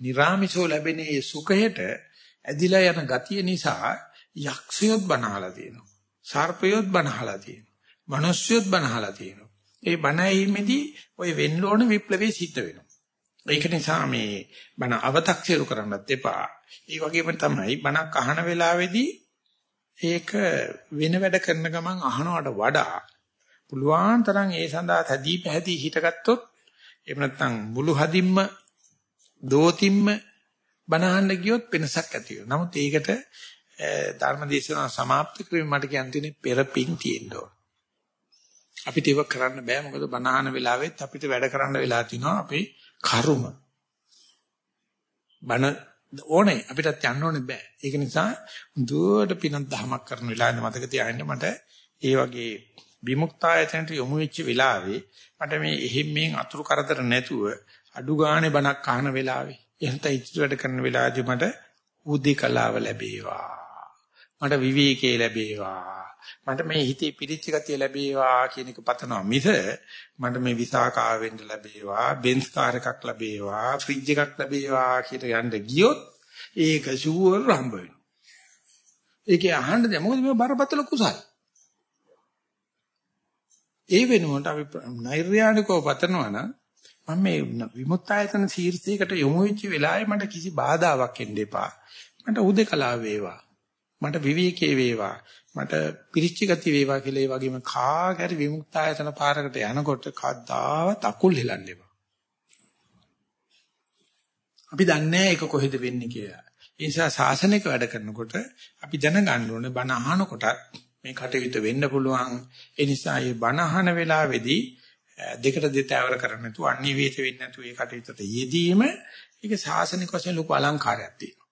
නිර්ාමිෂෝ ලැබෙන ඒ සුඛයට ඇදිලා යන ගතිය නිසා යක්ෂයොත් බනහලා තියෙනවා. සර්පයොත් බනහලා තියෙනවා. මිනිස්සුයොත් බනහලා තියෙනවා. ඒ බනැීමේදී ওই වෙන්න ඕන විප්ලවේ සිද්ධ වෙනවා. ඒක නිසා මේ බන අව탁සිරු කරන්නත් එපා. ඒ වගේම තමයි බනක් අහන වෙලාවේදී ඒක වෙන වැඩ කරන ගමන් අහනවට වඩා පුළුවන් තරම් ඒ සඳහා තැදී පැහැදී හිටගත්තොත් එහෙම නැත්නම් මුළු හදින්ම දෝතිම්ම බනහන්න ගියොත් වෙනසක් ඇති වෙනවා. නමුත් ඒකට ධර්මදේශනා સમાપ્ત කිරීම මට කියන්න තියෙන්නේ පෙරපින් තියෙන්න ඕන. අපිට ඒක කරන්න බෑ මොකද බනහන වෙලාවෙත් අපිට වැඩ කරන්න වෙලා තිනවා අපේ කර්ම. බන ඕනේ අපිටත් යන්න ඕනේ බෑ. ඒක නිසා දුවට පිනක් දහමක් කරන වෙලාවෙ මතක තියාගන්න මට ඒ වගේ විමුක්තායතනට යොමු වෙච්ච වෙලාවේ මට මේ එහෙම් මෙන් අතුරු කරදර නැතුව අඩු ගානේ බණක් අහන වෙලාවේ එහෙනම් ඉතිරි වැඩ කරන වෙලාවදී මට උද්දීකලාව ලැබේවා. මට විවේකී ලැබේවා. මට මේ හිතේ පිරිච්ච ගතිය ලැබේවා කියන එක පතනවා මිස මට මේ විසාකා වෙන්න ලැබේවා බෙන්ස් කාර් එකක් ලැබේවා ෆ්‍රිජ් එකක් ලැබේවා කියලා යන්න ගියොත් ඒක ෂුවර් හම්බ වෙනවා. ඒකේ අහන්න දෙ මොකද මේ බරපතල කුසල්. ඒ වෙනුවට අපි නෛර්යානිකව පතනවා නම් මම මේ විමුක්තායතන ශීර්ෂයකට යොමු වෙච්ච වෙලාවේ මට කිසි බාධාවක් එන්න එපා. මට උදේකලා වේවා. මට විවේකී වේවා. මට පිරිච්ච ගති වේවා කියලා ඒ වගේම කාගරි විමුක්තායතන පාරකට යනකොට කද්දාවත් අකුල් හෙලන්න එපා. අපි දන්නේ ඒක කොහෙද වෙන්නේ කියලා. ඒ නිසා සාසනික වැඩ කරනකොට අපි දැනගන්න ඕනේ බණ අහනකොට මේ කටයුතු වෙන්න පුළුවන්. ඒ නිසා මේ බණ අහන වෙලාවේදී දෙකට දෙතෑවර කරන්නේ නැතුව අනිවේත වෙන්නේ නැතුව ඒ කටයුත්තට යෙදීම ඒක සාසනික වශයෙන් ලොකු අලංකාරයක් තියෙනවා.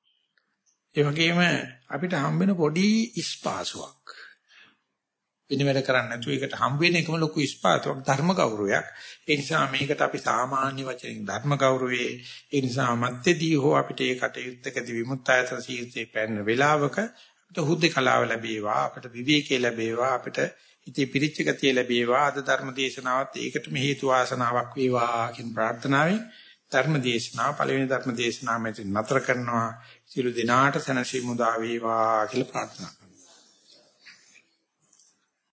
ඒ වගේම අපිට හම්බෙන පොඩි ඉස්පාසුවක්. වෙන වැඩ කරන්නේ නැතුව ඒකට හම්බ වෙන එකම ලොකු ඉස්පාසුවක් ධර්ම ගෞරවයක්. ඒ නිසා මේකට අපි සාමාන්‍ය වචනෙන් ධර්ම ගෞරවයේ ඒ නිසා මැත්තේදී හෝ අපිට ඒ කටයුත්තකදී විමුක්තායතන සීර්ථේ පැන්න වේලාවක අපිට හුද්දේ කලාව ලැබේවා අපිට විවේකී ලැබේවා අපිට ඉතින් පිරිච්ච ගතිය ලැබේවා අද ධර්ම දේශනාවත් ඒකටම හේතු වාසනාවක් වේවා කියන ප්‍රාර්ථනාවෙන් ධර්ම දේශනාව පළවෙනි ධර්ම දේශනාව මෙතන නතර කරනවා. සියලු දිනාට සනසි මුදා වේවා කියලා ප්‍රාර්ථනා